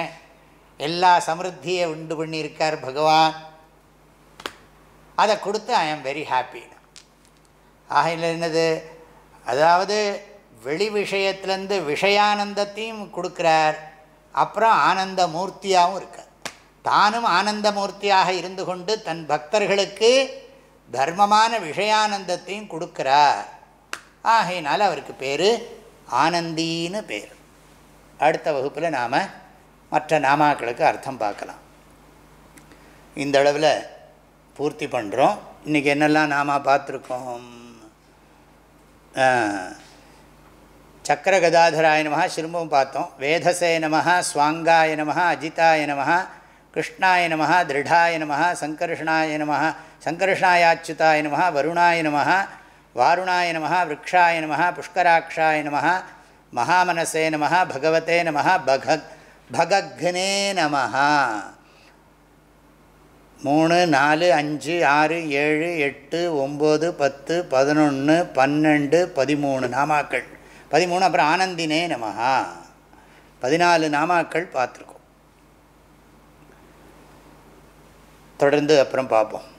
எல்லா சமிருத்தியை உண்டு பண்ணியிருக்கார் பகவான். அதை கொடுத்து ஐ ஆம் வெரி ஹாப்பி ஆகையில் என்னது? அதாவது வெளி விஷயத்துலேருந்து விஷயானந்தத்தையும் கொடுக்குறார். அப்புறம் ஆனந்த மூர்த்தியாகவும் இருக்கார். தானும் ஆனந்த மூர்த்தியாக இருந்து கொண்டு தன் பக்தர்களுக்கு தர்மமான விஷயானந்தத்தையும் கொடுக்குறார். ஆகையினால் அவருக்கு பேர் ஆனந்தின்னு பேர். அடுத்த வகுப்பில் நாம் மற்ற நாமாக்களுக்கு அர்த்தம் பார்க்கலாம். இந்த அளவில் பூர்த்தி பண்ணுறோம் இன்றைக்கி என்னெல்லாம் நாம பார்த்துருக்கோம்? சக்கர கதாதராய நம திரும்பவும் பார்த்தோம். வேதசே நம ஸ்வாங்காய நம அஜிதாய நம கிருஷ்ணாய நம திருடாய நம சங்கர்ஷணாய நம சங்கர்ஷணாயாச்சுதாய நம வருணாய நம வாருணாய நம விரக்ஷாய நம புஷ்கராட்சாய நம மகாமனசே நம பகவதே நம பக பகக்னே நம மூணு நாலு அஞ்சு ஆறு ஏழு எட்டு ஒம்பது பத்து பதினொன்று பன்னெண்டு பதிமூணு நாமாக்கள். பதிமூணு அப்புறம் ஆனந்தினே நமஹா. பதினாலு நாமாக்கள் பார்த்துருக்கோம். தொடர்ந்து அப்புறம் பார்ப்போம்.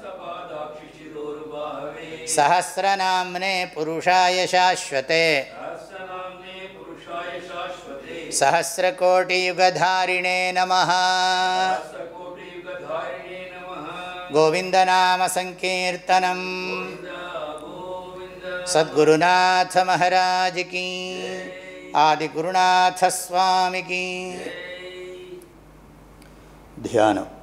सहस्रनाम्ने पुरुषाय शाश्वते। सहस्रकोटियुगधारिणे नमः। गोविन्दनामसङ्कीर्तनं सद्गुरुनाथमहाराजिकी आदिगुरुनाथस्वामिकी ध्यानम्।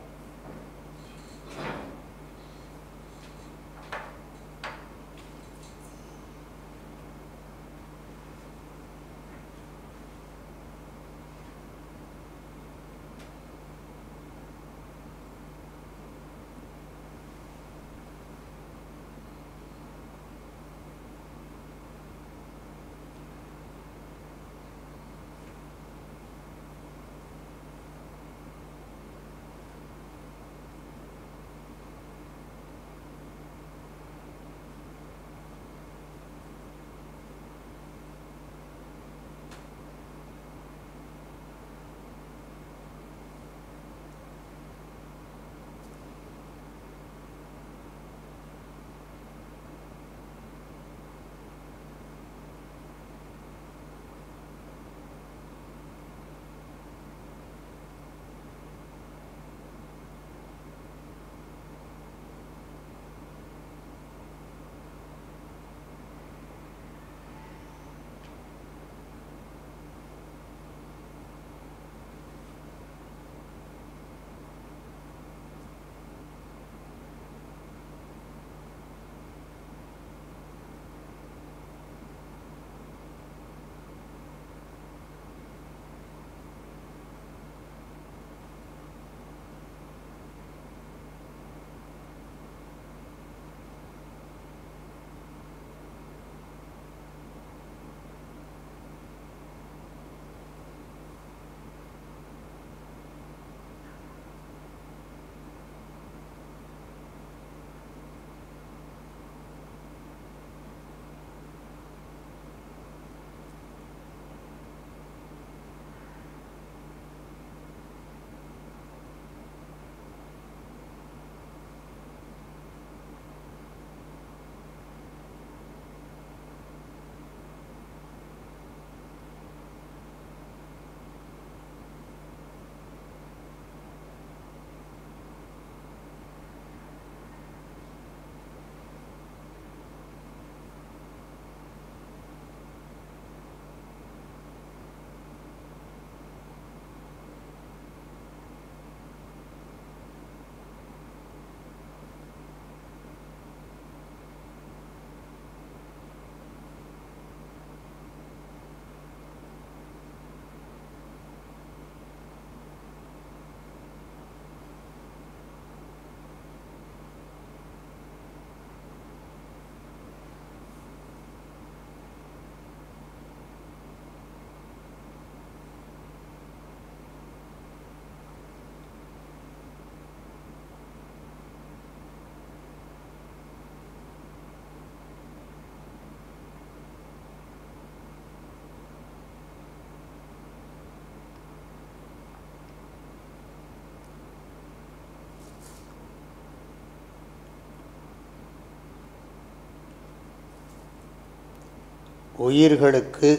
உயிர்களுக்கு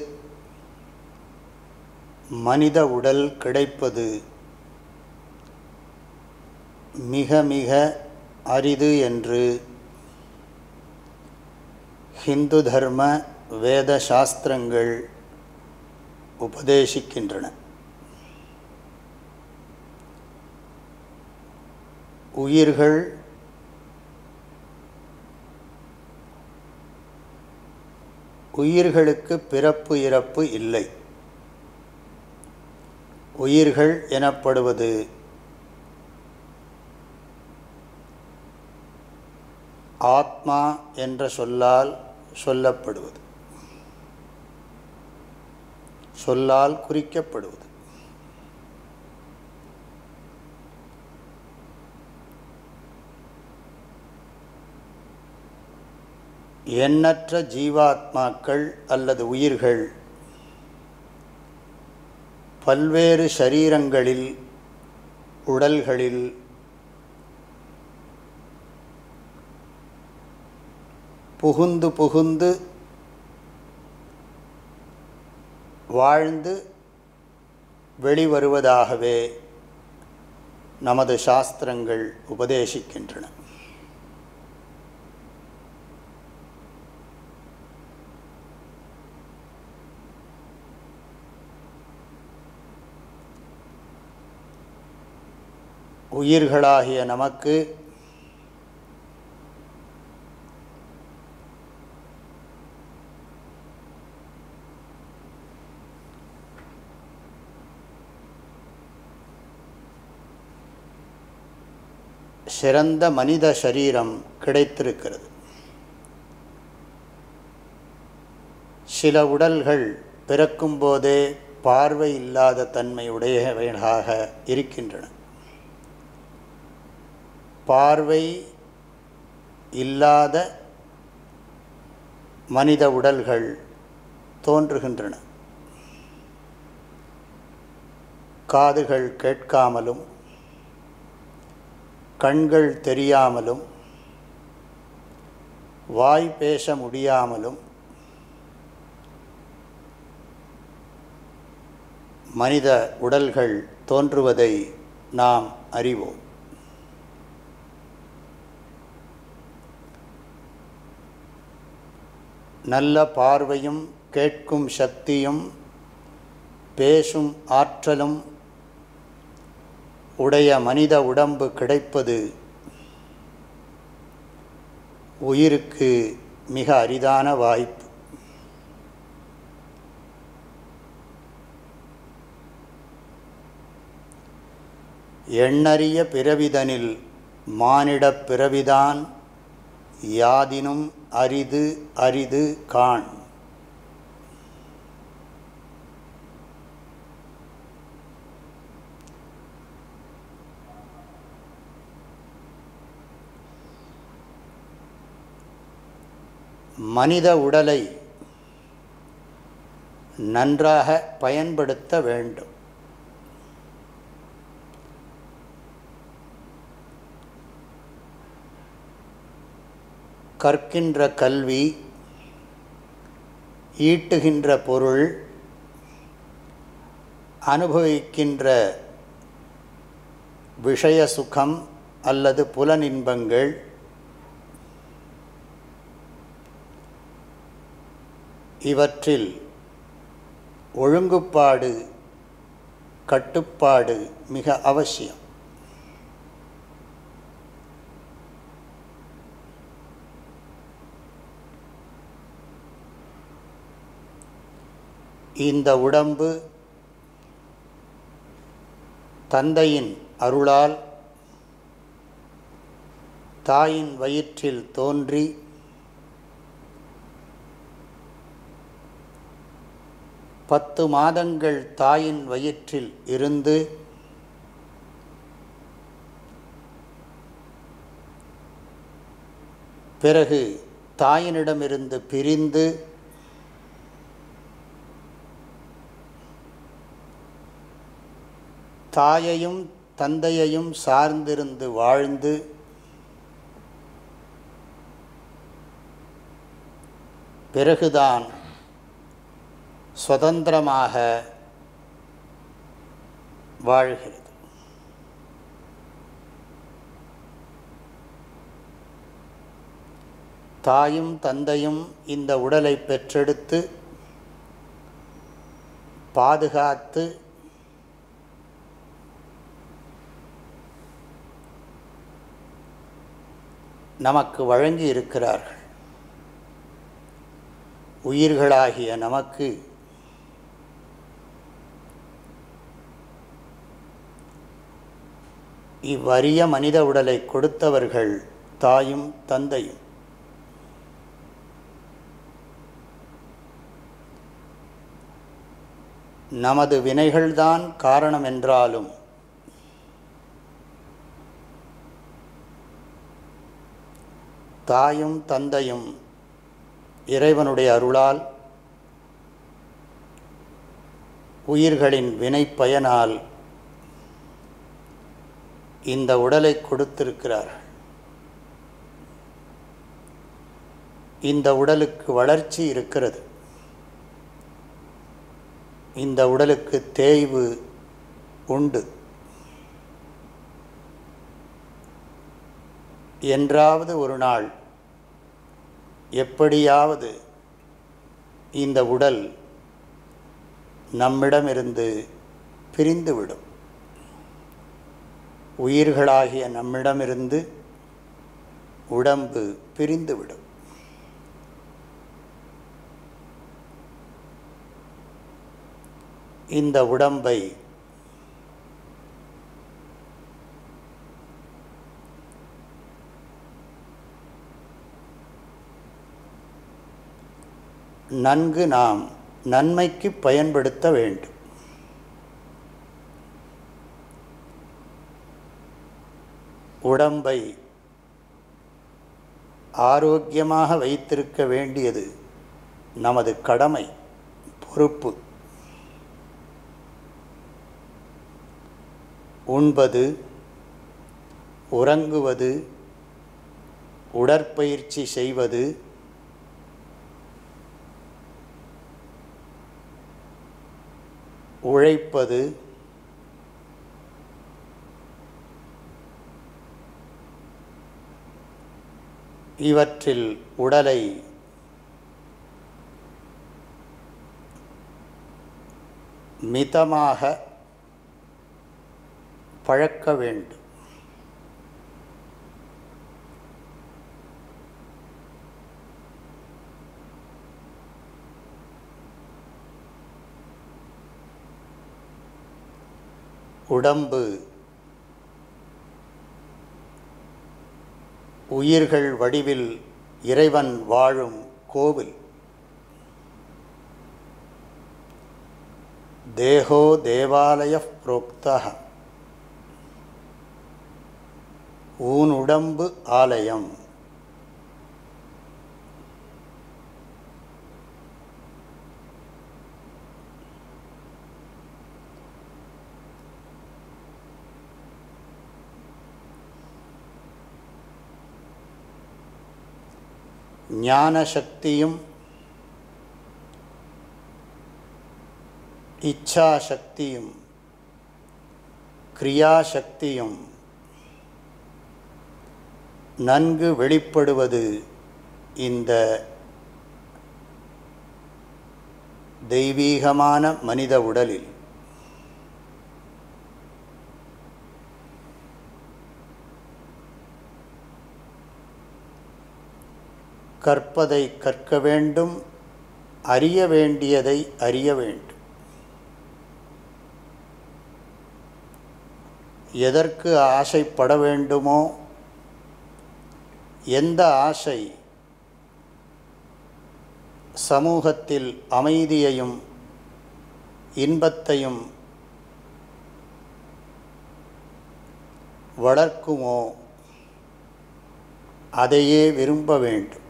மனித உடல் கிடைப்பது மிக மிக அரிது என்று ஹிந்து தர்ம வேத சாஸ்திரங்கள் உபதேசிக்கின்றன. உயிர்கள் உயிர்களுக்கு பிறப்பு இறப்பு இல்லை. உயிர்கள் எனப்படுவது ஆத்மா என்ற சொல்லால் சொல்லப்படுவது. சொல்லால் குறிக்கப்படுவது. எண்ணற்ற ஜீவாத்மாக்கள் அல்லது உயிர்கள் பல்வேறு சரீரங்களில் உடல்களில் புகுந்து புகுந்து வாழ்ந்து வெளிவருவதாகவே நமது சாஸ்திரங்கள் உபதேசிக்கின்றன. உயிர்களாகிய நமக்கு சிறந்த மனித சரீரம் கிடைத்திருக்கிறது. சில உடல்கள் பிறக்கும்போதே பார்வை இல்லாத தன்மையுடையவைகளாக இருக்கின்றன. பார்வை இல்லாத மனித உடல்கள் தோன்றுகின்றன. காதுகள் கேட்காமலும் கண்கள் தெரியாமலும் வாய் பேச முடியாமலும் மனித உடல்கள் தோன்றுவதை நாம் அறிவோம். நல்ல பார்வையும் கேட்கும் சக்தியும் பேசும் ஆற்றலும் உடைய மனித உடம்பு கிடைப்பது உயிருக்கு மிக அரிதான வாய்ப்பு. எண்ணறிய பிறவிதனில் மானிடப் பிறவிதான் யாதினும் அரிது அரிது காண். மனித உடலை நன்றாக பயன்படுத்த வேண்டும். கற்கின்ற கல்வி ஈட்டுகின்ற பொருள் அனுபவிக்கின்ற விஷய சுகம் அல்லது புலனின்பங்கள் இவற்றில் ஒழுங்குப்பாடு கட்டுப்பாடு மிக அவசியம். இந்த உடம்பு தந்தையின் அருளால் தாயின் வயிற்றில் தோன்றி பத்து மாதங்கள் தாயின் வயிற்றில் இருந்து பிறகு தாயினிடமிருந்து பிரிந்து தாயையும் தந்தையையும் சார்ந்திருந்து வாழ்ந்து பிறகுதான் சுதந்திரமாக வாழ்கிறது. தாயும் தந்தையும் இந்த உடலை பெற்றெடுத்து பாதுகாத்து நமக்கு வழங்கி இருக்கிறார்கள். உயிர்களாகிய நமக்கு இவ்வறிய மனித உடலை கொடுத்தவர்கள் தாயும் தந்தையும். நமது வினைகள்தான் காரணம் என்றாலும் தாயும் தந்தையும் இறைவனுடைய அருளால் உயிர்களின் வினை பயனால் இந்த உடலை கொடுத்திருக்கிறார்கள். இந்த உடலுக்கு வளர்ச்சி இருக்கிறது. இந்த உடலுக்கு தேய்வு உண்டு. என்றாவது ஒரு நாள் எப்படியாவது இந்த உடல் நம்மிடமிருந்து பிரிந்துவிடும். உயிர்களாகிய நம்மிடமிருந்து உடம்பு பிரிந்துவிடும். இந்த உடம்பை நன்கு நாம் நன்மைக்கு பயன்படுத்த வேண்டும். உடம்பை ஆரோக்கியமாக வைத்திருக்க வேண்டியது நமது கடமை பொறுப்பு. உண்பது உறங்குவது உடற்பயிற்சி செய்வது உழைப்பது இவற்றில் உடலை மிதமாக பழக்க வேண்டும். உடம்பு. உயிர்கள் வடிவில் இறைவன் வாழும் கோவில். தேகோ தேவாலய புரோக்தா ஊன் உடம்பு ஆலயம். ஞான சக்தியும் இச்சாசக்தியும் கிரியாசக்தியும் நன்கு வெளிப்படுவது இந்த தெய்வீகமான மனித உடலில். கற்பதை கற்க வேண்டும் அறிய வேண்டியதை அறிய வேண்டும். எதற்கு ஆசைப்பட வேண்டுமோ எந்த ஆசை சமூகத்தில் அமைதியையும் இன்பத்தையும் வளர்க்குமோ அதையே விரும்ப வேண்டும்.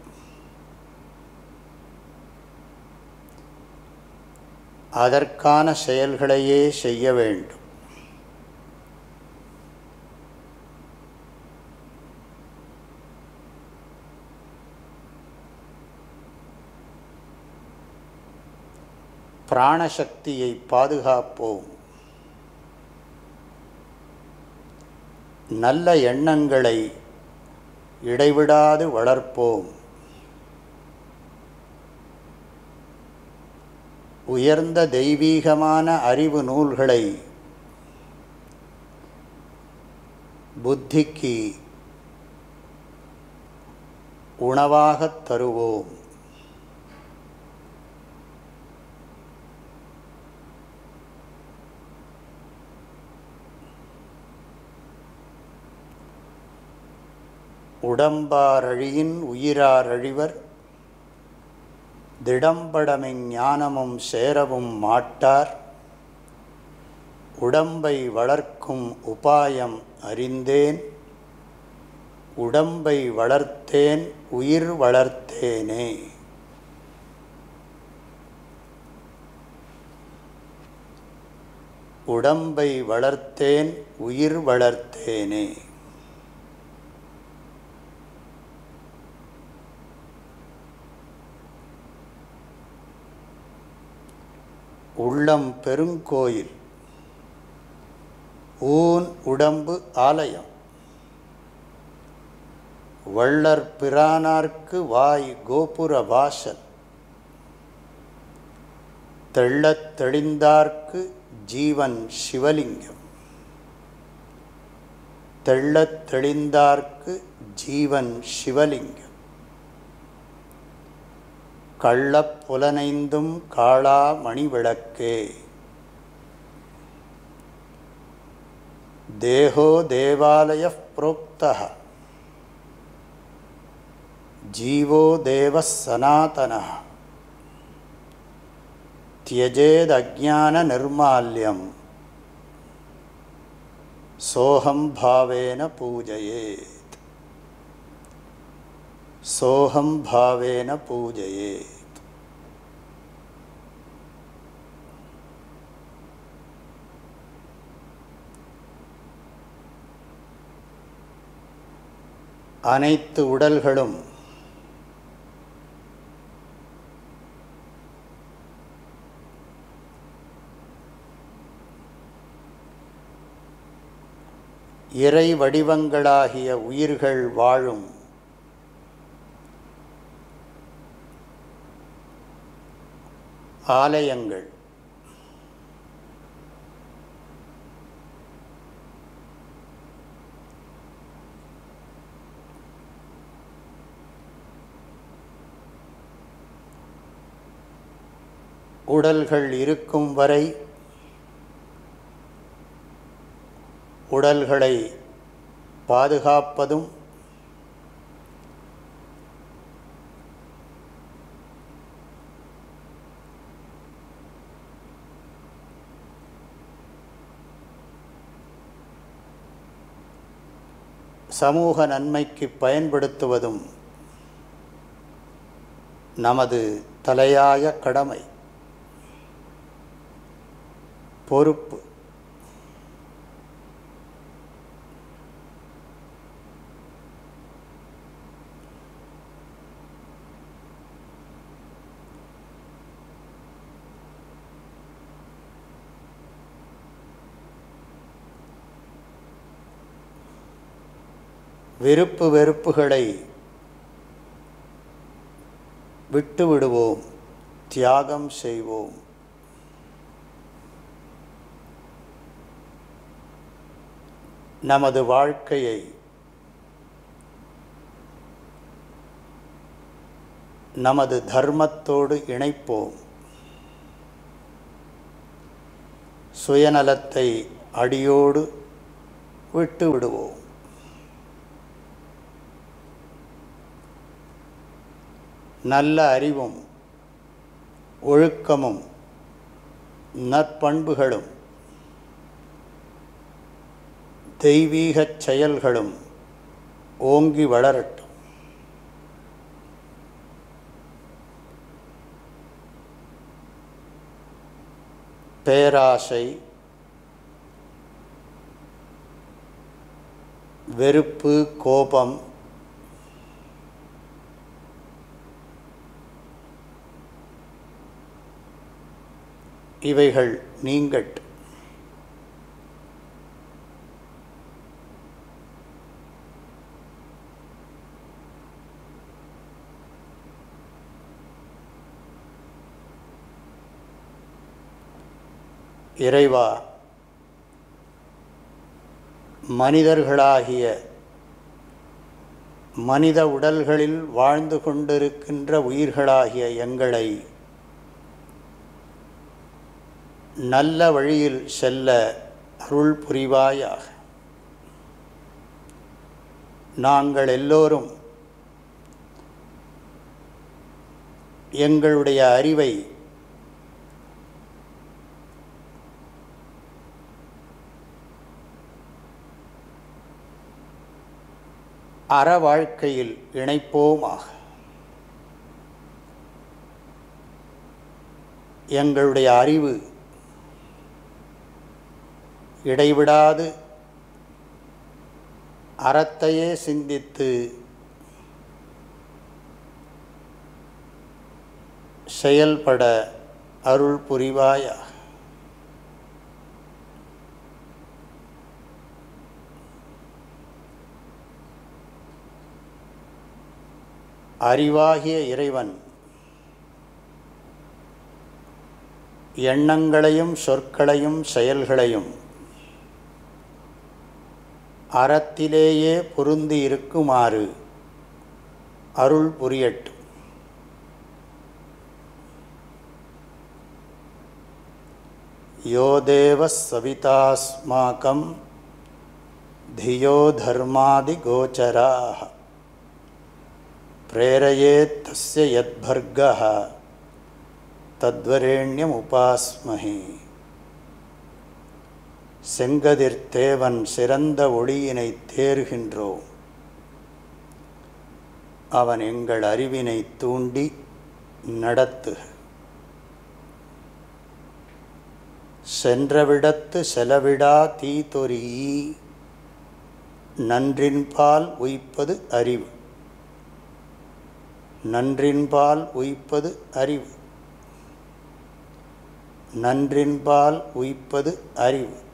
அதற்கான செயல்களையே செய்ய வேண்டும். பிராணசக்தியை பாதுகாப்போம். நல்ல எண்ணங்களை இடைவிடாது வளர்ப்போம். உயர்ந்த தெய்வீகமான அறிவு நூல்களை புத்திக்கு உணவாகத் தருவோம். உடம்பாரழியின் உயிராரழிவர் திடம்படமை ஞானமும் சேரவும் மாட்டார். உடம்பை வளர்க்கும் உபாயம் அறிந்தேன். உடம்பை வளர்த்தேன் உயிர் வளர்த்தேனே. உடம்பை வளர்த்தேன் உயிர் வளர்த்தேனே. உள்ளம் பெருங்கோயில் ஊன் உடம்பு ஆலயம். வள்ளற் பிரானார்க்கு வாய் கோபுர வாசல். தெள்ளத் தெளிந்தார்க்கு ஜீவன் சிவலிங்கம். தெள்ளத் தெளிந்தார்க்கு ஜீவன் சிவலிங்கம். கள்ளப் புலனைந்தும் காளா மணிவிளக்கே. தேகோ தேவாலய புரோக்த ஜீவோ தேவ சனாத்தன தியஜேதஜான நிர்மால்யம். சோகம் பாவேன பூஜையே. சோகம் பாவேன பூஜையேத் அனைத்து உடல்களும் இறை வடிவங்களாகிய உயிர்கள் வாழும் ஆலயங்கள். உடல்கள் இருக்கும் வரை உடல்களை பாதுகாப்பதும் சமூக நன்மைக்கு பயன்படுத்துவதும் நமது தலையாய கடமை. பொறுப்பு. விருப்பு வெறுப்புகளை விட்டு விடுவோம் தியாகம் செய்வோம். நமது வாழ்க்கையை நமது தர்மத்தோடு இணைப்போம். சுயநலத்தை அடியோடு விட்டு விடுவோம் நல்ல அறிவும் ஒழுக்கமும் நற்பண்புகளும் தெய்வீகச் செயல்களும் ஓங்கி வளரட்டும். பேராசை வெறுப்பு கோபம் இவைகள் நீங்கட். இறைவா மனிதர்களாகிய மனித உடல்களில் வாழ்ந்து கொண்டிருக்கின்ற உயிர்களாகிய எங்களை நல்ல வழியில் செல்ல அருள் புரிவாயாக. நாங்கள் எல்லோரும் எங்களுடைய அறிவை அற வாழ்க்கையில் இணைப்போமாக. எங்களுடைய அறிவு இடைவிடாது. அறத்தையே சிந்தித்து செயல்பட அருள் புரிவாயாக அறிவாகிய இறைவன் எண்ணங்களையும் சொற்களையும் செயல்களையும் அறத்திலேயே பொருந்தி இருக்குமாறு அருள் புரியட்டும் யோ தேவ சவிதாஸ்மாக்கம் धियो धर्मादिगोचराः प्रेरयेत् तस्य यद्भर्गः செங்கதிர் செங்கதிர்த்தேவன் சிறந்த ஒளியினை தேர்கின்றோம் அவன் எங்கள் அறிவினை தூண்டி நடத்து சென்றவிடத்து செலவிடா தீதொரி நன்றின்பால் உய்ப்பது அறிவு. நன்றின்பால் உய்ப்பது அறிவு. நன்றின்பால் உய்ப்பது அறிவு.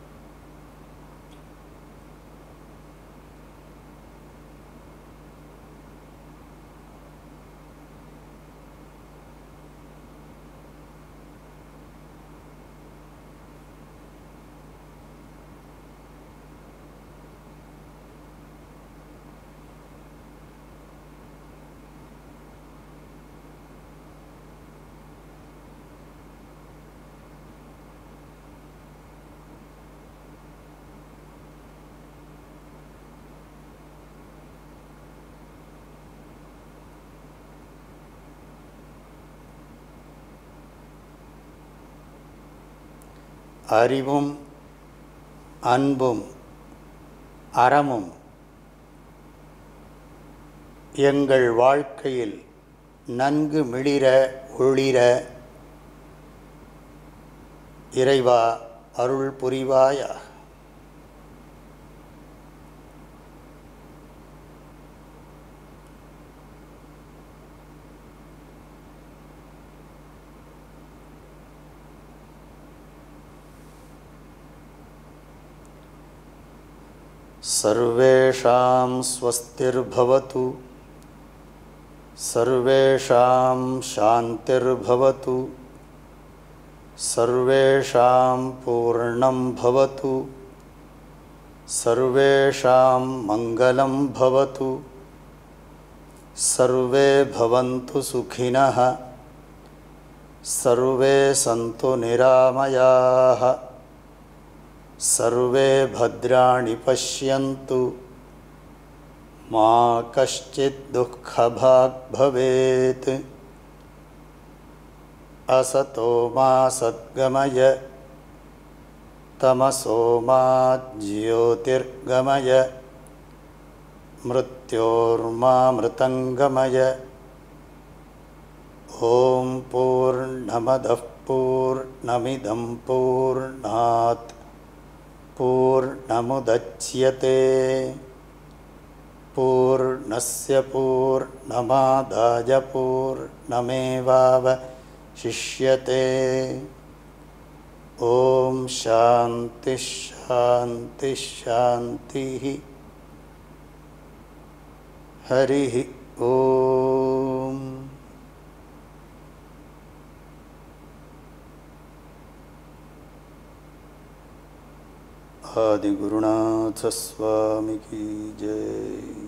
அறிவும் அன்பும் அறமும் எங்கள் வாழ்க்கையில் நன்கு மிளிர ஒளிர இறைவா அருள் புரிவாயா सर्वेषां स्वस्तिर्भवतु। सर्वेषां शान्तिर्भवतु। पूर्णं भवतु। भवतु। सर्वे भवन्तु सुखिनः। सर्वे सन्तु निरामयाः। सर्वे भद्राणि पश्यन्तु। मा कश्चित् दुःखभाग् भवेत्। असतो मा सद्गमय। तमसो मा ज्योतिर्गमय। मृत्योर्मामृतङ्गमय ॐ पूर्णमदः पूर्णमिदं पूर्णात् पूर्णमुदच्यते। पूर्णस्य पूर्णमादाय पूर्णमेवावशिष्यते ॐ शान्तिश्शान्तिश्शान्तिः हरिः ॐ आदिगुरुनाथ स्वामी की जय।